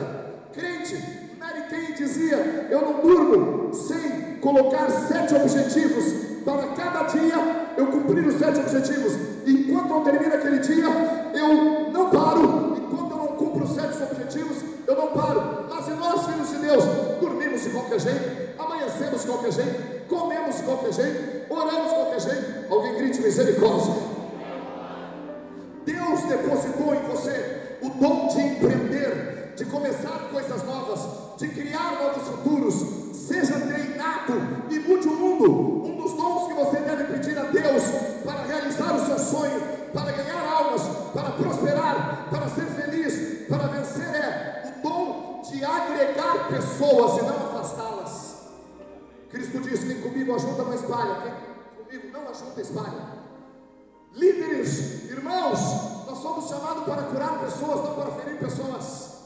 crente. Mary Kay dizia: Eu não durmo sem colocar sete objetivos para cada dia eu cumprir os sete objetivos. Enquanto eu termino aquele dia, eu não paro. Enquanto eu não cumpro os sete objetivos, eu não paro. Mas e nós, filhos de Deus, dormimos de qualquer jeito, amanhecemos de qualquer jeito, comemos de qualquer jeito, oramos de qualquer jeito. Alguém grite misericórdia. Deus depositou em você o dom de empreender, de começar coisas novas, de criar novos futuros. Seja treinado e mude o mundo. Um dos dons que você deve pedir a Deus para realizar o seu sonho, para ganhar almas, para prosperar, para ser feliz, para vencer é o dom de agregar pessoas e não afastá-las. Cristo diz: quem comigo ajuda não espalha, quem comigo não ajuda espalha. Líderes, irmãos, nós somos chamados para curar pessoas, não para ferir pessoas.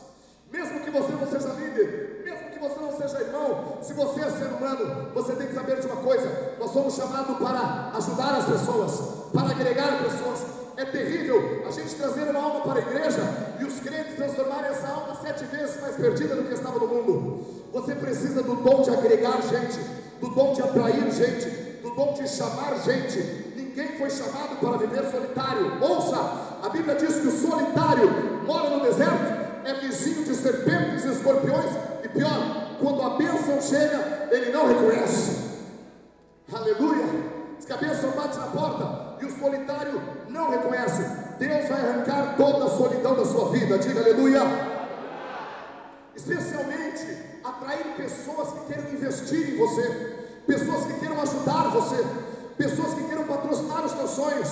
Mesmo que você não seja líder, mesmo você não seja irmão, se você é ser humano, você tem que saber de uma coisa: nós somos chamados para ajudar as pessoas, para agregar pessoas. É terrível a gente trazer uma alma para a igreja e os crentes transformarem essa alma sete vezes mais perdida do que estava no mundo. Você precisa do dom de agregar gente, do dom de atrair gente, do dom de chamar gente. Ninguém foi chamado para viver solitário. Ouça, a Bíblia diz que o solitário mora no deserto é vizinho de serpentes e escorpiões, pior, quando a bênção chega, ele não reconhece. Aleluia! Diz que a bênção bate na porta e o solitário não reconhece. Deus vai arrancar toda a solidão da sua vida, diga aleluia! Especialmente atrair pessoas que queiram investir em você, pessoas que queiram ajudar você, pessoas que queiram patrocinar os seus sonhos.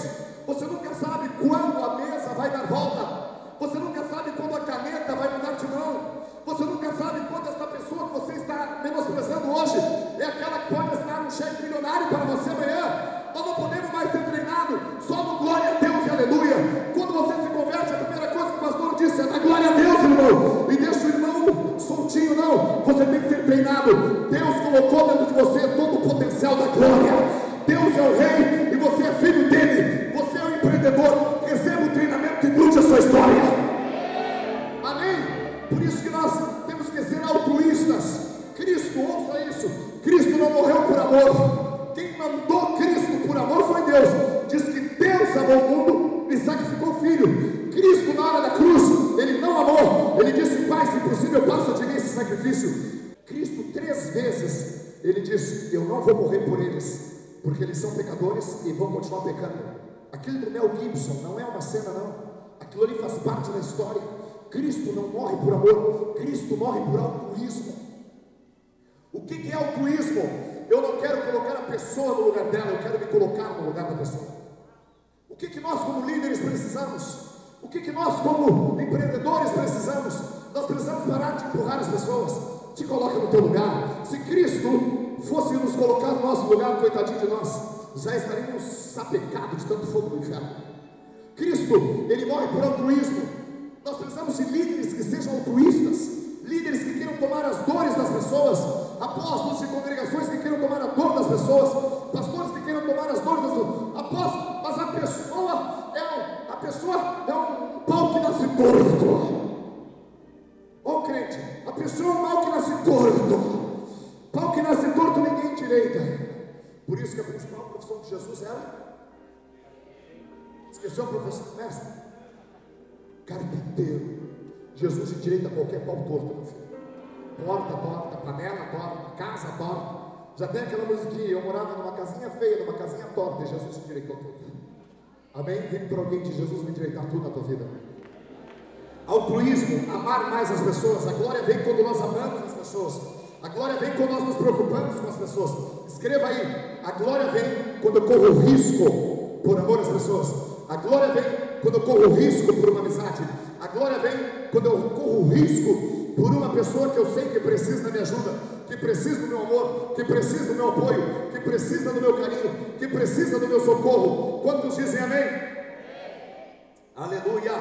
Você nunca sabe quando a mesa vai dar volta. Você nunca sabe quando a caneta vai mudar de mão. Você nunca sabe quando esta pessoa que você está menosprezando hoje é aquela que pode estar um cheque milionário para você amanhã. Nós não podemos mais ser treinados só no glória a Deus e aleluia. Quando você se converte, a primeira coisa que o pastor disse é na glória a Deus, irmão. E deixa o irmão soltinho, não. Você tem que ser treinado. Deus colocou dentro de você todo o potencial da glória. Deus é o rei e você é filho dele. Você é o empreendedor. Receba o treinamento e mude a sua história. Amor. Quem mandou Cristo por amor foi Deus. Diz que Deus amou o mundo e sacrificou o filho. Cristo, na hora da cruz, ele não amou. Ele disse: Pai, se possível, passa de mim esse sacrifício. Cristo, três vezes, ele disse: Eu não vou morrer por eles, porque eles são pecadores e vão continuar pecando. Aquilo do Mel Gibson não é uma cena, não. Aquilo ali faz parte da história. Cristo não morre por amor, Cristo morre por altruísmo. O que, é altruísmo? Eu não quero colocar a pessoa no lugar dela, eu quero me colocar no lugar da pessoa. O que, que nós, como líderes, precisamos? O que, que nós, como empreendedores, precisamos? Nós precisamos parar de empurrar as pessoas. Te coloca no teu lugar. Se Cristo fosse nos colocar no nosso lugar, coitadinho de nós, já estaríamos sapecados de tanto fogo do inferno. Cristo, ele morre por altruísmo. Nós precisamos de líderes que sejam altruístas, líderes que queiram tomar as dores das pessoas, apóstolos de congregações que queiram tomar a dor das pessoas, pastores que queiram tomar as dores das pessoas, apóstolos, mas a pessoa é um, a pessoa é um pau que nasce torto. Ô oh, crente, a pessoa é um mal que nasce torto. Pau que nasce torto ninguém direita. Por isso que a principal profissão de Jesus era. Esqueceu a profissão mestre? Carpinteiro. Jesus endireita qualquer pau torto, meu filho. Porta torta, panela torta, casa torta. Já tem aquela musiquinha, eu morava numa casinha feia, numa casinha torta, e Jesus endireitou tudo. Amém? Vem para alguém de Jesus me endireitar tudo na tua vida. Altruísmo, amar mais as pessoas. A glória vem quando nós amamos as pessoas. A glória vem quando nós nos preocupamos com as pessoas. Escreva aí: a glória vem quando eu corro risco por amor às pessoas. A glória vem quando eu corro risco por uma amizade. A glória vem quando eu corro risco por uma pessoa que eu sei que precisa da minha ajuda, que precisa do meu amor, que precisa do meu apoio, que precisa do meu carinho, que precisa do meu socorro. Quantos dizem amém? Aleluia!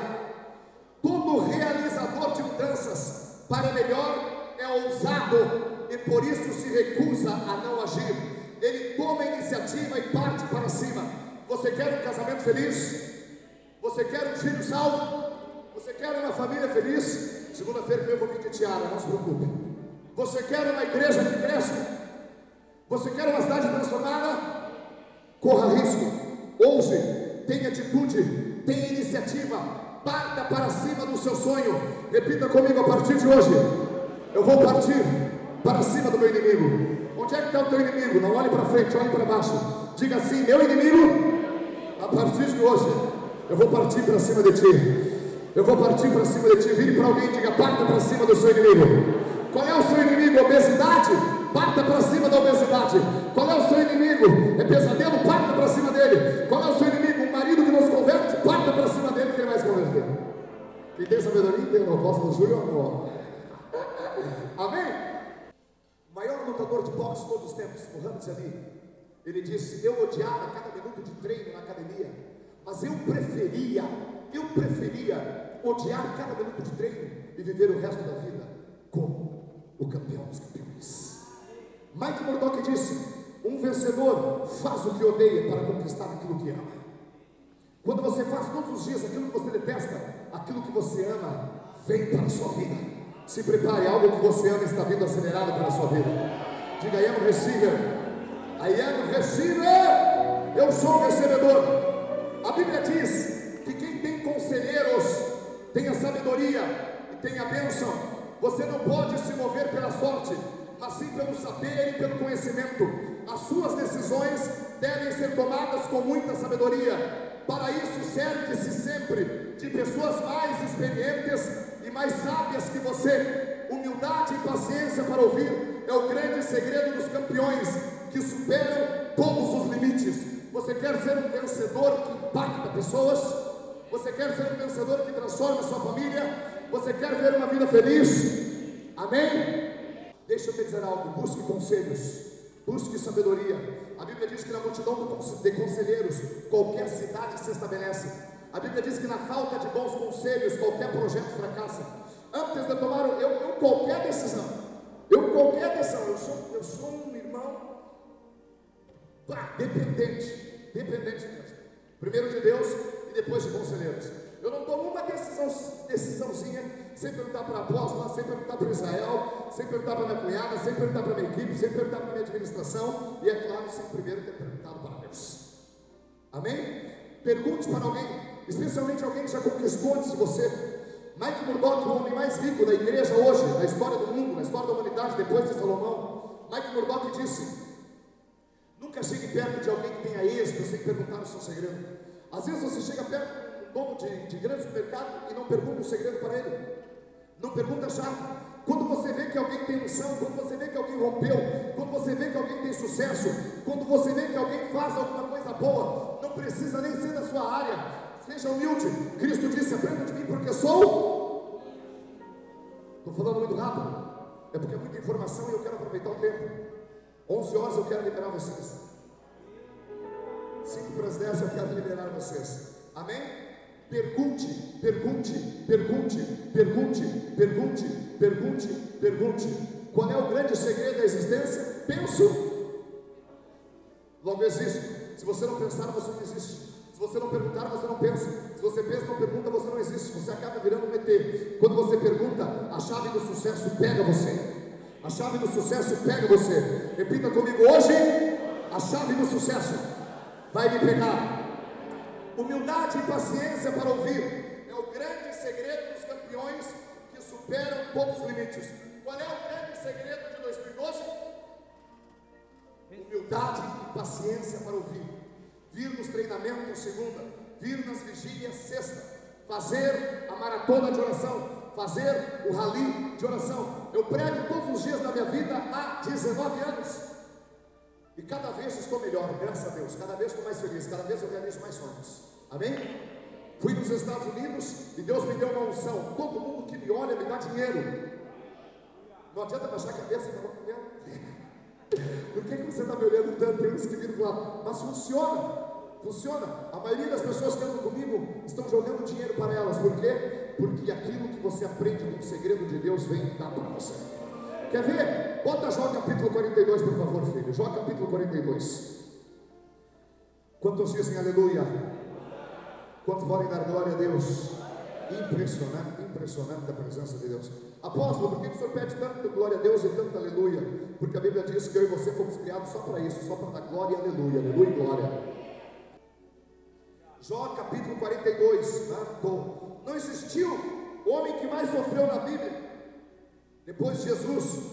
Todo realizador de mudanças para melhor é ousado e por isso se recusa a não agir. Ele toma a iniciativa e parte para cima. Você quer um casamento feliz? Você quer um filho salvo? Você quer uma família feliz? Segunda-feira eu vou vir de tiara, não se preocupe. Você quer uma igreja que cresce? Você quer uma cidade transformada? Corra risco, ouse, tenha atitude, tenha iniciativa, parta para cima do seu sonho. Repita comigo a partir de hoje. Eu vou partir para cima do meu inimigo. Onde é que está o teu inimigo? Não olhe para frente, olhe para baixo. Diga assim: meu inimigo, a partir de hoje, eu vou partir para cima de ti. Eu vou partir para cima de ti. Vire para alguém e diga: parta para cima do seu inimigo. Qual é o seu inimigo? Obesidade? Parta para cima da obesidade. Qual é o seu inimigo? É pesadelo? Parta para cima dele. Qual é o seu inimigo? Um marido que não se converte? Parta para cima dele que ele vai se converter. Quem tem sabedoria entende o apóstolo Júlio amor. [laughs] Amém? O maior lutador de boxe de todos os tempos, Muhammad Ali, ele disse: Eu odiava cada minuto de treino na academia, mas eu preferia, eu preferia odiar cada minuto de treino e viver o resto da vida como o campeão dos campeões. Mike Murdock disse: Um vencedor faz o que odeia para conquistar aquilo que ama. Quando você faz todos os dias aquilo que você detesta, aquilo que você ama vem para a sua vida. Se prepare, algo que você ama está vindo acelerado para a sua vida. Diga, I am receiver. I am receiver. Eu sou recebedor. A Bíblia diz que quem tem conselheiros tem a sabedoria e tem a bênção. Você não pode se mover pela sorte, mas sim pelo saber e pelo conhecimento. As suas decisões devem ser tomadas com muita sabedoria. Para isso, cerque-se sempre de pessoas mais experientes e mais sábias que você. Humildade e paciência para ouvir é o grande segredo dos campeões que superam todos os limites. Você quer ser um vencedor que impacta pessoas? Você quer ser um vencedor que transforma sua família? Você quer ver uma vida feliz? Amém? Deixa eu te dizer algo: busque conselhos, busque sabedoria. A Bíblia diz que na multidão de conselheiros, qualquer cidade se estabelece. A Bíblia diz que na falta de bons conselhos, qualquer projeto fracassa. Antes de tomar, eu, eu qualquer decisão, eu qualquer decisão, eu sou, eu sou um irmão dependente, dependente de Deus. Primeiro de Deus e depois de conselheiros. Eu não tomo uma decisão, decisãozinha sem perguntar para a apóstola, sem perguntar para Israel, sem perguntar para minha cunhada, sem perguntar para minha equipe, sem perguntar para minha administração, e é claro, sem primeiro ter perguntado para Deus. Amém? Pergunte para alguém, especialmente alguém que já conquistou antes de você. Mike Murdock, o homem mais rico da igreja hoje, na história do mundo, na história da humanidade, depois de Salomão. Mike Murdock disse: Nunca chegue perto de alguém que tenha êxito sem perguntar o seu segredo. Às vezes você chega perto do dono de, de grande supermercado e não pergunta o segredo para ele. Não pergunta a chave. Quando você vê que alguém tem missão, quando você vê que alguém rompeu, quando você vê que alguém tem sucesso, quando você vê que alguém faz alguma coisa boa, não precisa nem ser da sua área. Seja humilde. Cristo disse: aprenda de mim porque sou. Estou falando muito rápido. É porque é muita informação e eu quero aproveitar o tempo. 11 horas eu quero liberar vocês. 5 para as 10 eu quero liberar vocês. Amém? Pergunte, pergunte, pergunte, pergunte, pergunte, pergunte, pergunte. Qual é o grande segredo da existência? Penso, logo existo. Se você não pensar, você não existe. Se você não perguntar, você não pensa. Se você pensa, não pergunta, você não existe. Você acaba virando um ET. Quando você pergunta, a chave do sucesso pega você. A chave do sucesso pega você. Repita comigo hoje: a chave do sucesso vai me pegar. Humildade e paciência para ouvir é o grande segredo dos campeões que superam todos os limites. Qual é o grande segredo de 2012? Humildade e paciência para ouvir. Vir nos treinamentos segunda, vir nas vigílias sexta, fazer a maratona de oração, fazer o rali de oração. Eu prego todos os dias da minha vida há 19 anos. E cada vez estou melhor, graças a Deus. Cada vez estou mais feliz, cada vez eu realizo mais sonhos. Amém? Fui nos Estados Unidos e Deus me deu uma unção. Todo mundo que me olha me dá dinheiro. Não adianta achar que a bênção olhando. Por que, que você está me olhando tanto? Tem uns que viram. Mas funciona. Funciona. A maioria das pessoas que andam comigo estão jogando dinheiro para elas. Por quê? Porque aquilo que você aprende com o segredo de Deus vem dar para você. Quer ver? Bota Jó capítulo 42, por favor, filho. Jó capítulo 42. Quantos dizem aleluia? Quantos podem dar glória a Deus? Impressionante, impressionante a presença de Deus. Apóstolo, por que o senhor pede tanto glória a Deus e tanto aleluia? Porque a Bíblia diz que eu e você fomos criados só para isso, só para dar glória e aleluia, aleluia e glória. Jó capítulo 42, né? não existiu homem que mais sofreu na Bíblia, depois de Jesus,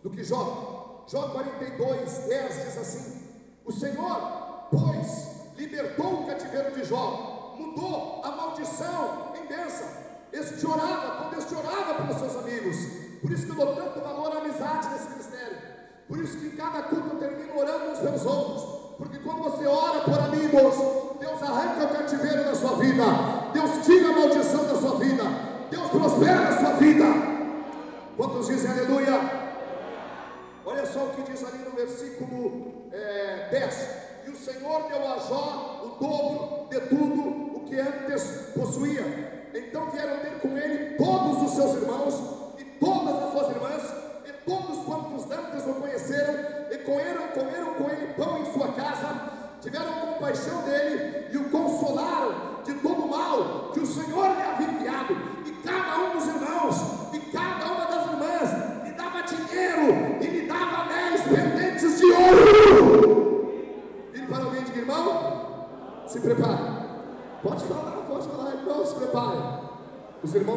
do que Jó. Jó 42, 10 diz assim: O Senhor, pois, libertou o cativeiro de Jó, mudou a maldição em bênção. Este orava, quando este orava pelos seus amigos. Por isso que eu dou tanto valor à amizade nesse ministério. Por isso que em cada culto eu termino orando uns pelos outros. Porque quando você ora por amigos, Deus arranca o cativeiro da sua vida, Deus tira a maldição da sua vida, Deus prospera a sua vida. Quantos dizem aleluia? Olha só o que diz ali no versículo é, 10: E o Senhor deu a Jó o dobro de tudo o que antes possuía. Então vieram ter com ele todos os seus irmãos e todas as suas irmãs todos quantos antes o conheceram e comeram, comeram com ele pão em sua casa, tiveram compaixão dele e o consolaram de todo o mal que o Senhor lhe havia enviado. E cada um dos irmãos e cada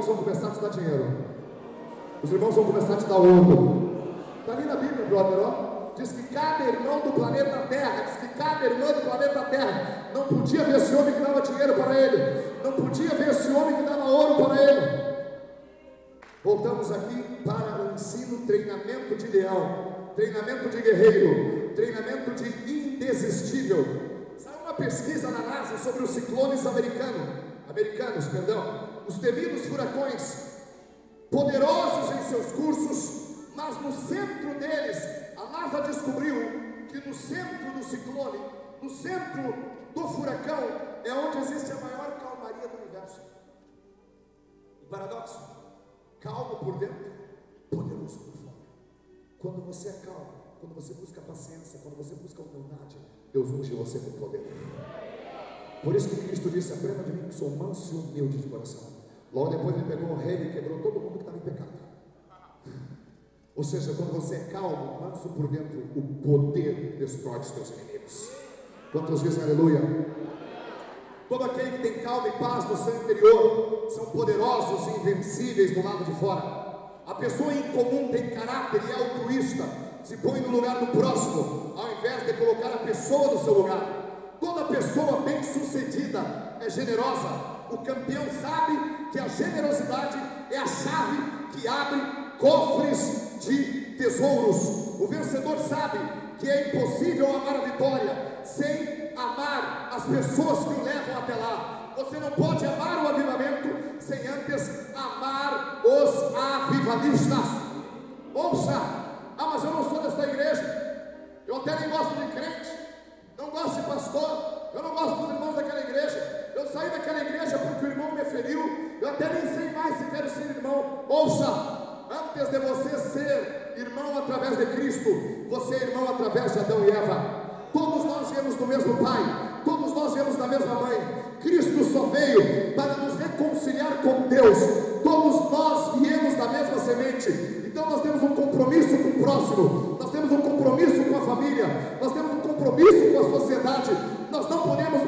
vão começar a te dar dinheiro. Os irmãos vão começar a te dar ouro. Está ali na Bíblia, brother, ó. Diz que cada irmão do planeta Terra, diz que cada irmã do planeta Terra não podia ver esse homem que dava dinheiro para ele, não podia ver esse homem que dava ouro para ele. Voltamos aqui para o ensino, treinamento de leão, treinamento de guerreiro, treinamento de indesistível. Saiu uma pesquisa na NASA sobre os ciclones americanos, americanos, perdão, os temidos furacões poderosos em seus cursos, mas no centro deles, a NASA descobriu que no centro do ciclone, no centro do furacão, é onde existe a maior calmaria do universo. Um paradoxo: calmo por dentro, poderoso por fora. Quando você é calmo, quando você busca paciência, quando você busca humildade, Deus unge você com poder. Por isso que Cristo disse: Aprenda de mim que sou manso e humilde de coração Logo depois ele pegou o rei e quebrou todo mundo que estava em pecado. Ou seja, quando você é calmo, manso por dentro, o poder destrói os teus inimigos. Quantos dizem aleluia? Todo aquele que tem calma e paz no seu interior são poderosos e invencíveis do lado de fora. A pessoa incomum tem caráter e é altruísta, se põe no lugar do próximo, ao invés de colocar a pessoa no seu lugar. Toda pessoa bem-sucedida é generosa, o campeão sabe que a generosidade é a chave que abre cofres de tesouros. O vencedor sabe que é impossível amar a vitória sem amar as pessoas que o levam até lá. Você não pode amar o avivamento sem antes amar os avivalistas. Ouça, ah, mas eu não sou dessa igreja, eu até nem gosto de crente, não gosto de pastor, eu não gosto dos irmãos daquela igreja. Eu saí daquela igreja porque o irmão me feriu. Eu até nem sei mais se quero ser irmão. Ouça, antes de você ser irmão através de Cristo, você é irmão através de Adão e Eva. Todos nós viemos do mesmo Pai, todos nós viemos da mesma mãe. Cristo só veio para nos reconciliar com Deus.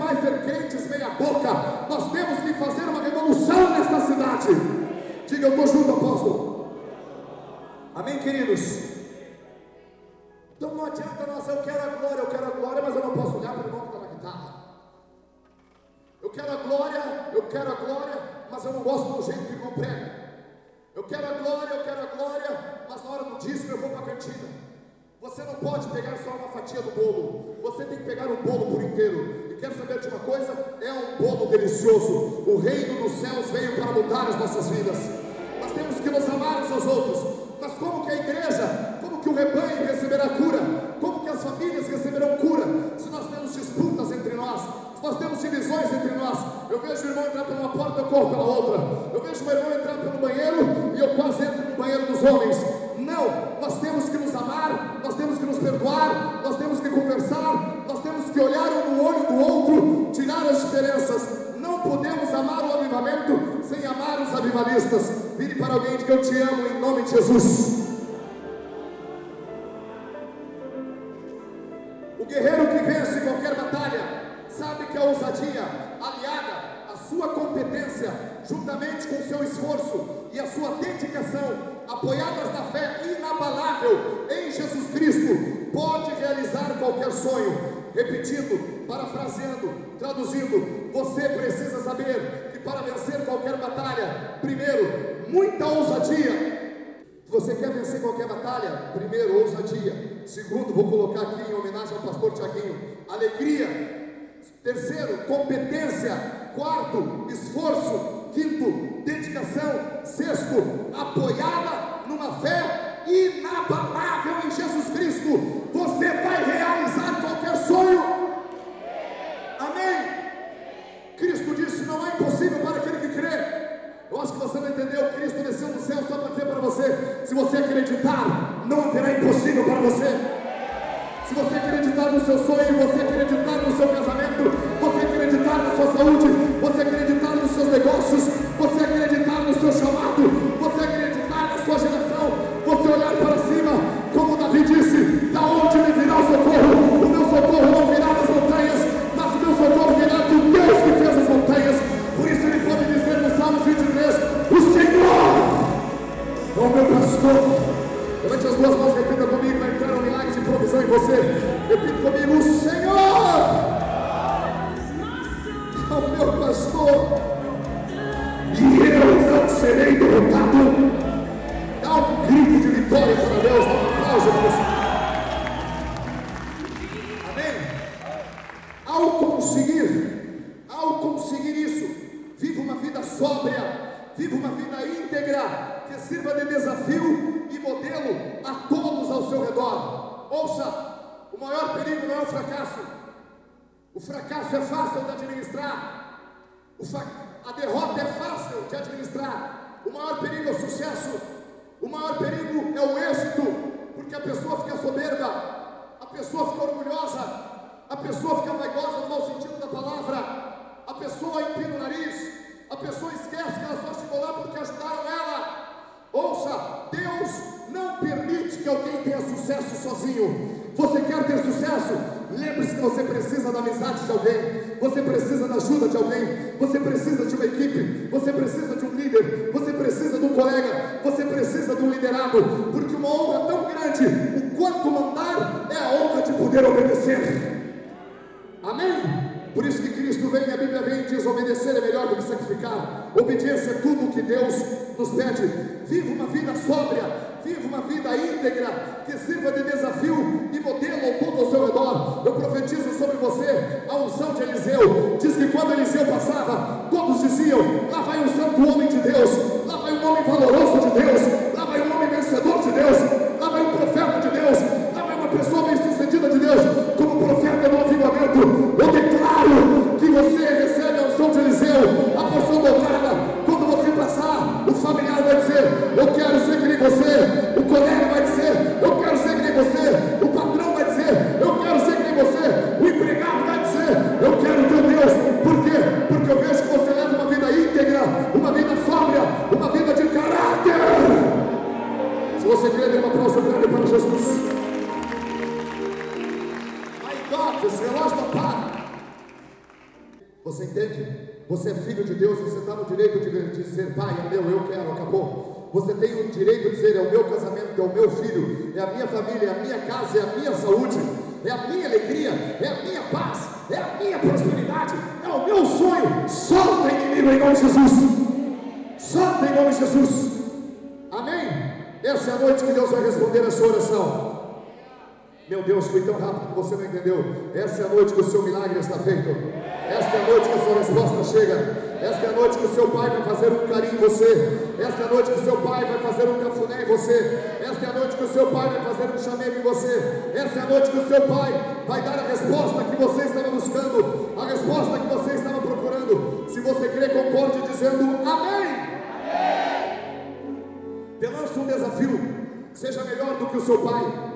Mais ser crentes meia boca. Nós temos que fazer uma revolução nesta cidade. Diga, eu estou junto, delicioso. O reino dos céus veio para mudar as nossas vidas. Nós temos que nos amar uns aos outros. Mas como que a igreja, como que o rebanho receberá cura? Como que as famílias receberão cura? Se nós temos disputas entre nós, se nós temos divisões entre nós. Eu vejo o irmão entrar por uma porta, eu corro pela outra. Eu vejo o irmão entrar pelo banheiro e eu quase entro no banheiro dos homens. Não, nós temos que nos amar, nós temos que nos perdoar, nós temos que conversar, nós temos que olhar um no olho do outro, tirar as diferenças. Não podemos amar o avivamento sem amar os avivalistas. Vire para alguém que eu te amo em nome de Jesus. O guerreiro que vence qualquer batalha sabe que a ousadia, aliada à sua competência, juntamente com seu esforço e a sua dedicação, apoiadas na fé inabalável em Jesus Cristo, pode realizar qualquer sonho. Repetindo, parafraseando, traduzindo, você precisa saber que para vencer qualquer batalha, primeiro, muita ousadia. Você quer vencer qualquer batalha? Primeiro, ousadia. Segundo, vou colocar aqui em homenagem ao pastor Tiaguinho, alegria. Terceiro, competência. Quarto, esforço. Quinto, dedicação. Sexto, apoiada numa fé inabalável em Jesus Cristo. Você vai realizar qualquer sonho. Amém? Cristo disse: não é impossível para aquele que crê. Eu acho que você não entendeu. Cristo desceu do céu só para dizer para você: se você acreditar, não haverá impossível para você. Se você acreditar no seu sonho, você acreditar no seu casamento, você acreditar na sua saúde, você acreditar nos Você é filho de Deus, você está no direito de dizer, pai, é meu, eu quero, acabou. Você tem o direito de dizer, é o meu casamento, é o meu filho, é a minha família, é a minha casa, é a minha saúde, é a minha alegria, é a minha paz, é a minha prosperidade, é o meu sonho. Solta inimigo em nome de Jesus. Solta em nome de Jesus. Amém? Essa é a noite que Deus vai responder a sua oração. Meu Deus, foi tão rápido que você não entendeu. Essa é a noite que o seu milagre está feito. Esta é a noite que a sua resposta chega. Esta é a noite que o seu pai vai fazer um carinho em você. Esta é a noite que o seu pai vai fazer um cafuné em você. Esta é a noite que o seu pai vai fazer um chamego em você. Esta é a noite que o seu pai vai dar a resposta que você estava buscando, a resposta que você estava procurando. Se você crê, concorde dizendo amém. Te lanço um desafio. Seja melhor do que o seu pai.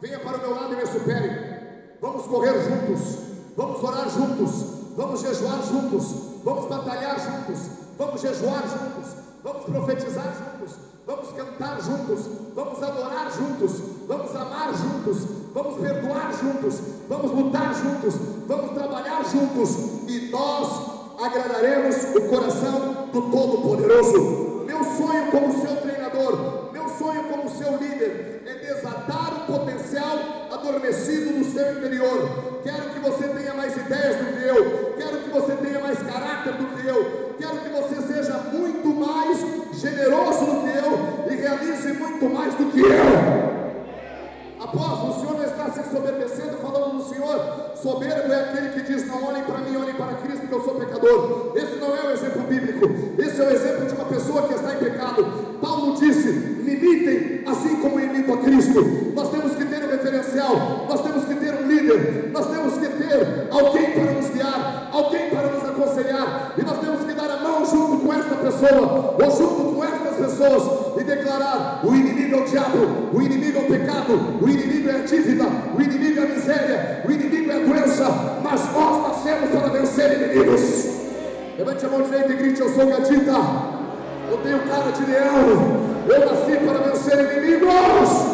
Venha para o meu lado e me supere. Vamos correr juntos. Vamos orar juntos. Vamos jejuar juntos vamos batalhar juntos, vamos jejuar juntos, vamos profetizar juntos, vamos cantar juntos, vamos adorar juntos, vamos amar juntos, vamos perdoar juntos, vamos lutar juntos, vamos trabalhar juntos e nós agradaremos o coração do Todo-Poderoso. Meu sonho como seu treinador, meu sonho como seu líder é desatar o adormecido no seu interior. Quero que você tenha mais ideias do que eu, quero que você tenha mais caráter do que eu, quero que você seja muito mais generoso do que eu e realize muito mais do que eu. Apóstolo, o Senhor não está se soberbecendo falando do Senhor. Soberbo é aquele que diz: Não olhem para mim, olhem para Cristo, que eu sou pecador. Esse não é o exemplo bíblico. Esse é o exemplo de uma pessoa que está em pecado. Paulo disse: Me imitem assim como imito a Cristo. Nós temos que referencial, nós temos que ter um líder, nós temos que ter alguém para nos guiar, alguém para nos aconselhar. E nós temos que dar a mão junto com esta pessoa, ou junto com estas pessoas, e declarar: O inimigo é o diabo, o inimigo é o pecado, o inimigo é a dívida, o inimigo é a miséria, o inimigo é a doença, mas nós nascemos para vencer inimigos. Levante a mão direita e grite: Eu sou gatita, eu tenho cara de leão, eu nasci para vencer inimigos.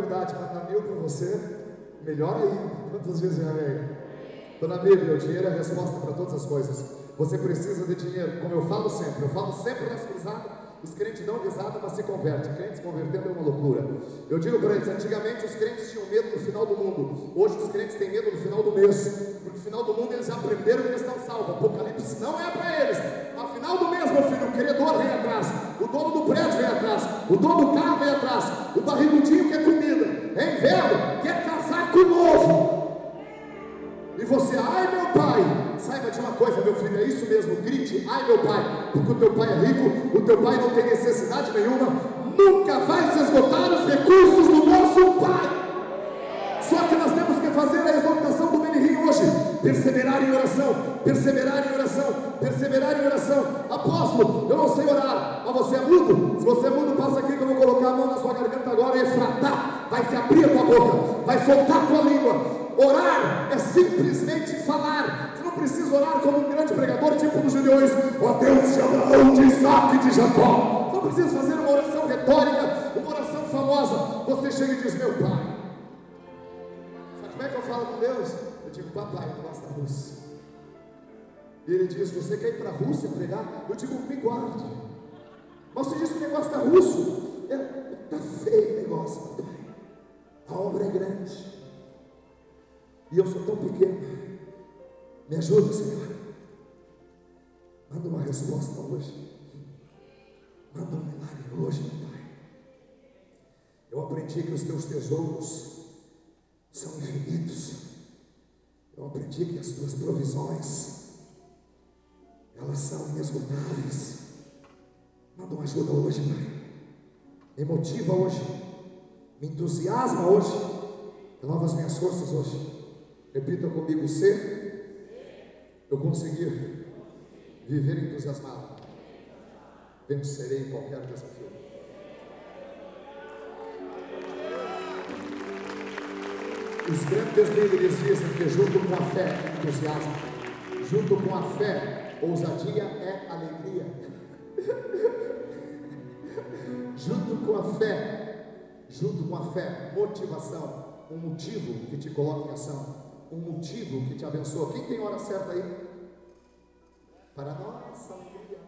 Verdade, mas dar mil para você, melhor ainda. Quantas vezes é amém? Estou na Bíblia, o dinheiro é a resposta para todas as coisas. Você precisa de dinheiro, como eu falo sempre, eu falo sempre nessa risada os crentes dão risada, mas se convertem. Crentes convertendo é uma loucura. Eu digo para eles: antigamente os crentes tinham medo no final do mundo. Hoje os crentes têm medo no final do mês. Porque no final do mundo eles aprenderam que eles estão salvos. Apocalipse não é para eles. No final do mês, meu filho, o credor vem atrás. O dono do prédio vem atrás. O dono do carro vem atrás. Meu filho, é isso mesmo. Grite, ai meu pai, porque o teu pai é rico, o teu pai não tem necessidade nenhuma, nunca vai se esgotar os recursos do nosso pai. Só que nós temos que fazer a exaltação do Benihim hoje. Perseverar em oração, perseverar em oração, perseverar em oração. Apóstolo, eu não sei orar, mas você é mudo. Se você é mudo, passa aqui que eu vou colocar a mão na sua garganta agora e fratar. Vai se abrir a tua boca, vai soltar a tua língua Orar é simplesmente falar. Não precisa orar como um grande pregador, tipo dos judeus. Ó Deus de Abraão, de Isaac e de Jacó. Não precisa fazer uma oração retórica, uma oração famosa. Você chega e diz: Meu Pai. Sabe como é que eu falo com Deus? Eu digo: Papai, eu gosto da Rússia. E ele diz: Você quer ir para a Rússia pregar? Eu digo: Me guarde. Mas você diz que o negócio está russo. Está é, feio o negócio, papai. A obra é grande. E eu sou tão pequeno. Me ajuda, Senhor. Manda uma resposta hoje. Manda um milagre hoje, meu Pai. Eu aprendi que os teus tesouros são infinitos. Eu aprendi que as tuas provisões elas são inesgotáveis. Manda uma ajuda hoje, Pai. Me motiva hoje. Me entusiasma hoje. Renova as minhas forças hoje. Repita comigo: ser. Eu conseguir viver entusiasmado. Vencerei qualquer desafio. Os grandes líderes dizem que junto com a fé, entusiasmo, junto com a fé, ousadia é alegria. junto com a fé, junto com a fé, motivação, um motivo que te coloca em ação um motivo que te abençoa. Quem tem hora certa aí? Para nossa alegria.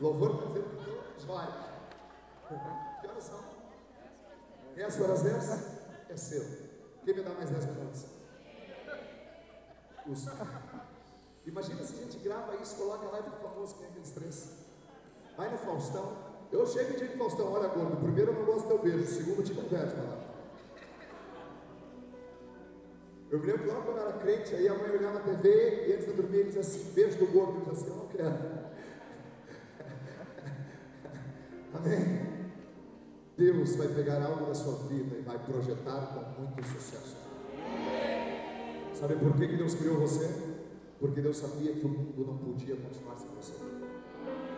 Louvor para dizer vários. Que horas são? Quem é as horas 10? É seu. Quem me dá mais 10 minutos? Os... Imagina se a gente grava isso, coloca lá e fica famoso com aqueles três. Vai no Faustão, eu chego e digo, Faustão, olha gordo, primeiro eu não gosto do teu beijo, segundo eu te converte para Eu me lembro lá quando eu era crente, aí a mãe olhava a TV e antes de dormir ele dizia assim, beijo do gordo, eu dizia assim, eu não quero. [laughs] Amém? Deus vai pegar algo da sua vida e vai projetar com muito sucesso. Sabe por que Deus criou você? Porque Deus sabia que o mundo não podia continuar sem você.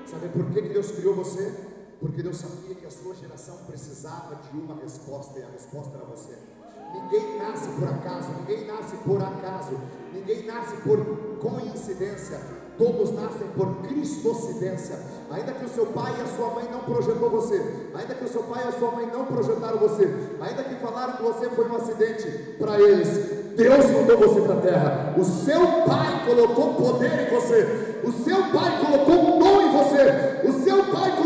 Sabe por que Deus criou você? porque Deus sabia que a sua geração precisava de uma resposta e a resposta era você. Ninguém nasce por acaso, ninguém nasce por acaso, ninguém nasce por coincidência, todos nascem por cristocidência. Ainda que o seu pai e a sua mãe não projetou você, ainda que o seu pai e a sua mãe não projetaram você, ainda que falaram que você foi um acidente para eles, Deus mandou você para a terra. O seu pai colocou poder em você. O seu pai colocou um dom em você. O seu pai colocou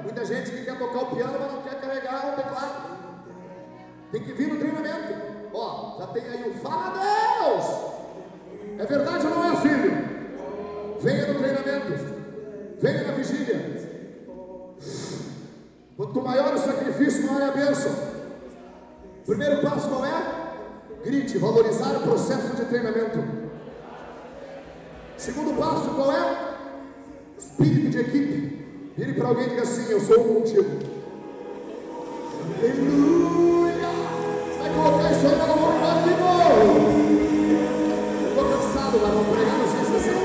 Tem muita gente que quer tocar o piano, mas não quer carregar o teclado. Tem que vir no treinamento. Ó, já tem aí o Fala Deus! É verdade ou não é, filho? Venha no treinamento. Venha na vigília. Quanto maior o sacrifício, maior é a bênção. Primeiro passo qual é? Grite, valorizar o processo de treinamento. Segundo passo qual é? espírito de equipe. Vire para alguém e diga assim: Eu sou contigo. Aleluia! Você vai colocar isso aí na mão vontade de novo. Estou cansado, mas vou pregar no seu sessão.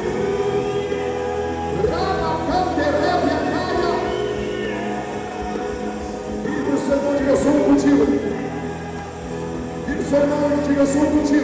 Vire para o seu irmão e diga: Eu sou contigo. Vire para o seu irmão e diga: Eu sou contigo.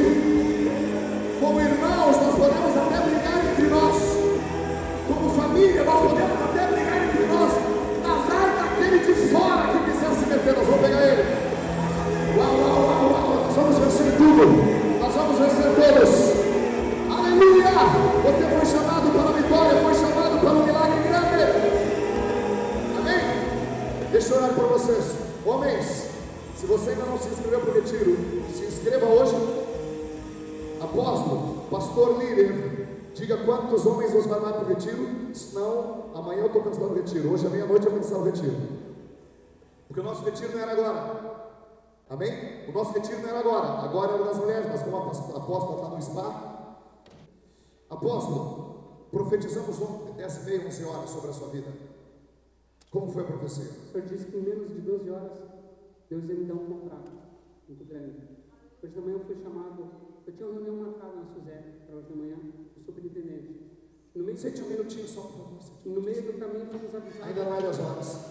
Retiro não era agora. Amém? O nosso retiro não era agora. Agora era das mulheres, mas como a apóstola está no spa. Apóstolo, profetizamos ontem, 10 e meia, 11 horas sobre a sua vida. Como foi a profecia? O senhor disse que em menos de 12 horas Deus ia me dar um contrato muito grande. Hoje de manhã eu fui chamado, eu tinha uma reunião marcada na Suzé para hoje de manhã, o superintendente. No meio, Sente um minutinho só, por favor. no meio do caminho fomos avisados, Ainda não é 10 horas.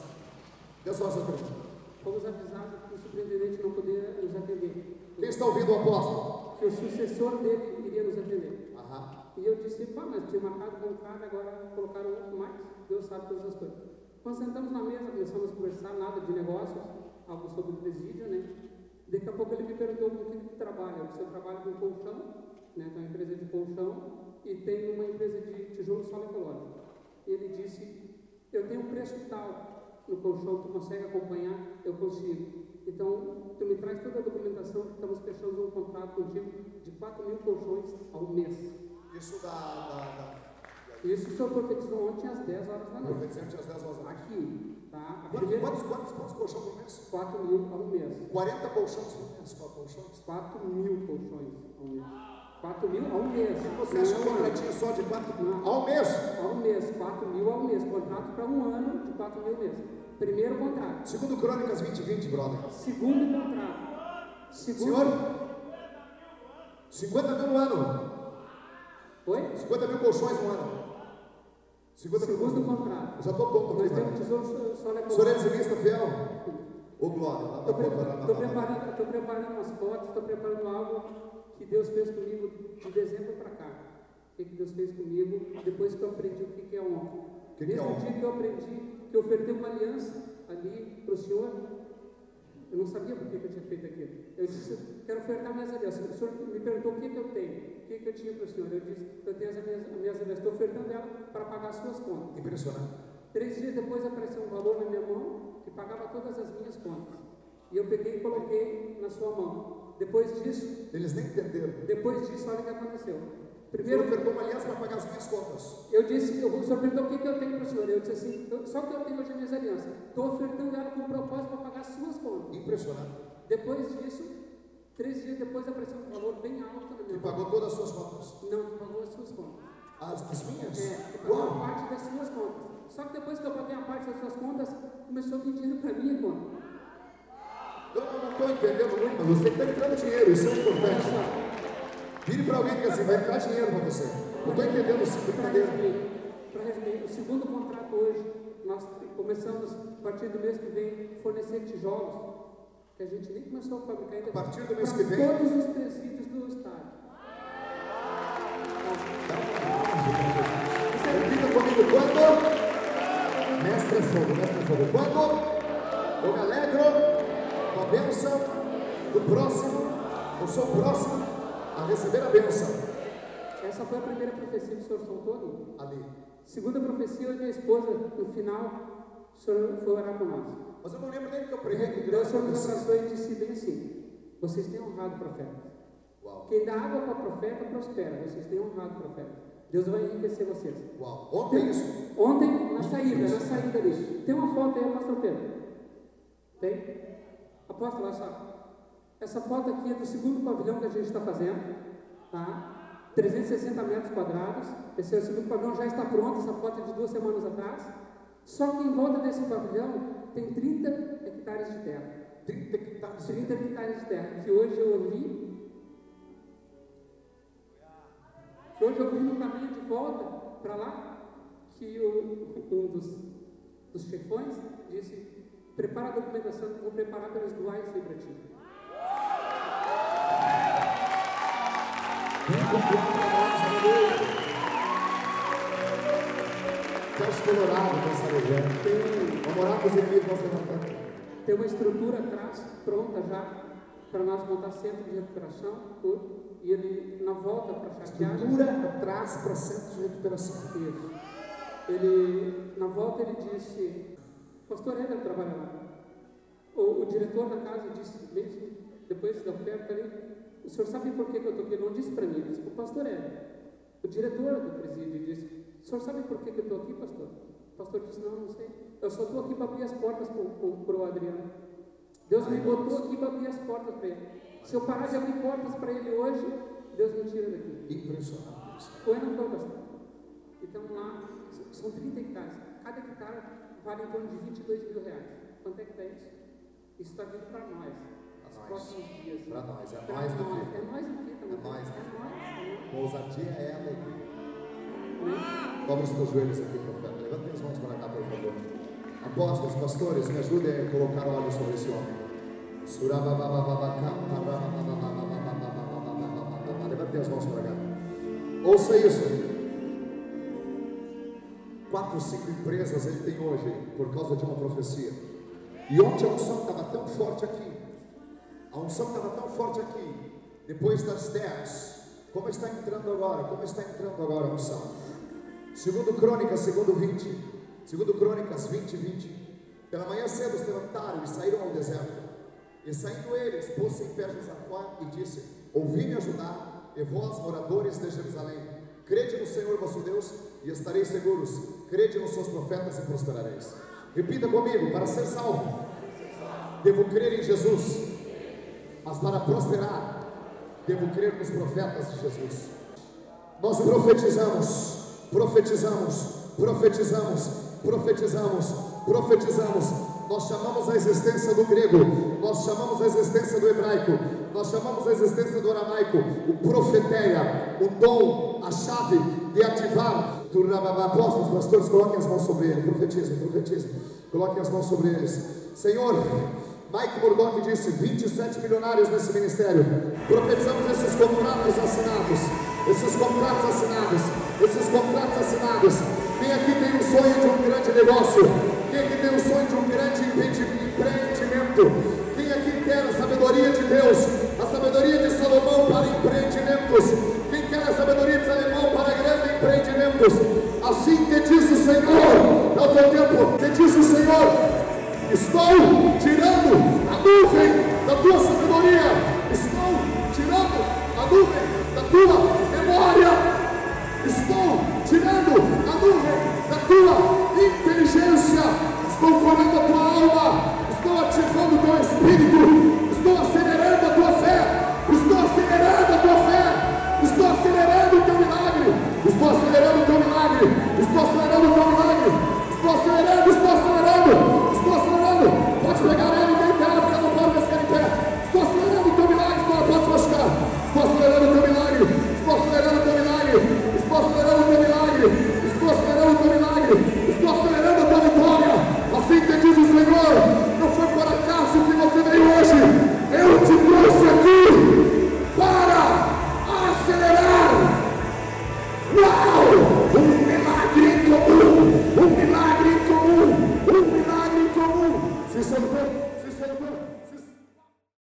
10 horas eu acredito. Fomos avisados que o superintendente não poderia nos atender, Quem está ouvindo o apóstolo? que o sucessor dele iria nos atender. Aham. E eu disse, pá, mas tinha marcado com um cara, agora colocaram outro mais, Deus sabe todas as coisas. Quando sentamos na mesa, começamos a conversar, nada de negócios, algo sobre o presídio, né? Daqui a pouco ele me perguntou com que que trabalha. Eu disse, eu trabalho com colchão, né? Tem uma empresa de colchão e tem uma empresa de tijolo solo ecológico. Ele disse, eu tenho um preço tal no colchão, tu consegue acompanhar? Eu consigo. Então, tu me traz toda a documentação estamos fechando um contrato contigo de 4 mil colchões ao mês. Isso da. da, da Isso o senhor profetizou ontem às 10 horas da noite. profetizamos às 10 horas da noite. Aqui, tá? Quantos, primeira, quantos, quantos, quantos colchões por mês? 4 mil ao mês. 40 colchões por mês. Qual colchões? 4 mil colchões ao mês. 4 mil ao mês. Você acha é um contratinho só de 4 Não. ao mês? Ao mês, 4 mil ao mês. Contrato para um ano de 4 mil mês. Primeiro contrato. Segundo Crônicas 20, 20, brother. Segundo contrato. Segundo. Senhor, 50 mil no ano. Oi? 50 mil colchões no ano. 50 mil Segundo colchões. contrato. Eu já estou tonto Nós temos tesouro só- só O senhor é dizimista fiel? Ô, glória. Lá Estou tá preparando. preparando, preparando, tô preparando umas fotos, estou preparando algo que Deus fez comigo de dezembro para cá. O que, Deus fez comigo depois que eu aprendi o que, que é honra. Desde o dia que eu aprendi, que eu ofertei uma aliança ali para o Senhor, eu não sabia por que, que eu tinha feito aquilo. Eu disse, quero ofertar minhas alianças. O Senhor me perguntou o que, que eu tenho, o que, que eu tinha para o Senhor. Eu disse, eu tenho as minhas, as minhas alianças, estou ofertando ela para pagar as suas contas. Impressionante. Três dias depois apareceu um valor na minha mão que pagava todas as minhas contas. E eu peguei e coloquei na sua mão. Depois disso, Eles nem entenderam. depois disso, olha o que aconteceu. Primeiro, ofertou uma aliança para pagar as minhas contas. eu disse, eu, o senhor perguntou o que, que eu tenho para o senhor. Eu disse assim, eu- só que eu tenho hoje as minhas alianças. Estou ofertando ela com propósito para pagar as suas contas. Impressionante. Depois disso, três dias depois apareceu um valor bem alto na Que minha mão. pagou todas as suas contas. Não, que pagou as suas contas. As, as minhas? É, que pagou a Uau! parte das suas contas. Só que depois que eu paguei a parte das suas contas, começou a vir dinheiro para minha conta. Eu não estou entendendo muito, mas você está entrando dinheiro, isso é importante. Vire para alguém e diga assim, vai entrar dinheiro para você. Não estou entendendo esse Para brincadeira. resumir, para resumir, o segundo contrato hoje, nós começamos, a partir do mês que vem, fornecer tijolos, que a gente nem começou a fabricar ainda. A partir do mês que vem? todos os presídios do estado. Repita comigo, quando? Mestre é fogo, mestre é fogo. Quando eu me alegro com a bênção do próximo, eu sou o próximo a receber a bênção. Essa foi a primeira profecia que o senhor soltou ali. Ali. Segunda profecia, eu e minha esposa, no final, o senhor foi orar com nós. Mas eu não lembro nem que eu preguei. que Então o senhor nos abraçou e disse bem assim: vocês têm honrado o profeta. Uau, Quem dá água para profeta prospera. Vocês têm honrado o profeta. Deus vai enriquecer vocês. uau. Ontem isso. Ontem, na saída, na saída ali. Tem uma foto aí, pastor Pedro? Tem? Apóstolo, olha só. Essa foto aqui é do segundo pavilhão que a gente está fazendo. Tá? 360 metros quadrados. Esse é o segundo pavilhão, já está pronto. Essa foto é de duas semanas atrás. Só que em volta desse pavilhão tem 30 hectares de terra. 30 hectares. 30 hectares de terra. Que hoje eu ouvi. Que hoje eu ouvi no caminho de volta para lá. Que o, um dos, dos chefões disse: Prepara a documentação vou preparar para eles doar isso aí para ti. Vem confiar para nós, aleluia. Feche colorado nessa região. Tem, Vamos orar com os inimigos, nós levantamos. tem uma estrutura atrás, pronta já, para nós montar centro de recuperação, tudo. E ele, na volta para Chateadas, Estrutura atrás para centro de recuperação. Isso. Ele, na volta ele disse, pastor Éder trabalha lá. O, o diretor da casa disse, mesmo depois da oferta ali, o senhor sabe por que, que eu estou aqui? Ele não disse para mim, disse para o pastor Éder. O diretor do presídio disse, o senhor sabe por que, que eu estou aqui, pastor? O pastor disse, não, não sei. Eu só estou aqui para abrir as portas para o Adriano. Deus me botou aqui para abrir as portas para ele. Se eu parar de abrir portas para ele hoje, Deus me tira daqui. Impressionante. Foi não foi, pastor? Então lá, são 30 hectares. Cada hectare vale em torno de 22 mil reais. Quanto é que dá isso? Isso está vindo para nós. Dias. Para nós, é nós do nós. que? É nós aqui também. É nós, né? É nós. é Ousadia é alegria. Dobra os teus joelhos aqui, profeta. Levanta as mãos para cá, por favor. Apóstolos, pastores, me ajudem a colocar óleo sobre esse homem. Levante as mãos para cá. Ouça isso. Quatro, cinco empresas ele tem hoje por causa de uma profecia. E ontem a unção estava tão forte aqui. A unção estava tão forte aqui. Depois das 10. Como está entrando agora? Como está entrando agora a unção? Segundo Crônicas, segundo 20. Segundo Crônicas 20, 20. Pela manhã cedo se levantaram e saíram ao deserto. E saindo eles, pôs-se em pé Josafá e disse: Ouvi-me ajudar, e vós, moradores de Jerusalém, crede no Senhor vosso Deus e estareis seguros, crede nos seus profetas e prosperareis. Repita comigo: para ser salvo, devo crer em Jesus, mas para prosperar, devo crer nos profetas de Jesus. Nós profetizamos, profetizamos, profetizamos, profetizamos, profetizamos. Nós chamamos a existência do grego, nós chamamos a existência do hebraico, nós chamamos a existência do aramaico, o profeteia, o dom, a chave de ativar. Apóstolos, pastores, coloquem as mãos sobre ele, profetizem, profetizem, coloquem as mãos sobre eles. Senhor, Mike Murdock disse: 27 milionários nesse ministério. Profetizamos esses contratos assinados. Esses contratos assinados. Esses contratos assinados. Quem aqui tem um sonho de um grande negócio? Quem aqui tem um sonho de um grande empreendimento? Quem aqui quer a sabedoria de Deus? A sabedoria de Salomão para empreendimentos? Quem quer a sabedoria de Salomão para grandes empreendimentos? Assim que diz o Senhor, é o teu tempo, que diz o Senhor, Estou tirando a nuvem da tua sabedoria. Estou tirando a nuvem da tua memória. Estou tirando a nuvem da tua inteligência. Estou colhendo a tua alma. Estou ativando o teu espírito. Estou acelerando a tua fé. Estou acelerando a tua fé. Estou acelerando o teu milagre. Estou acelerando o teu milagre. Estou acelerando o teu milagre. Estou acelerando, estou So I got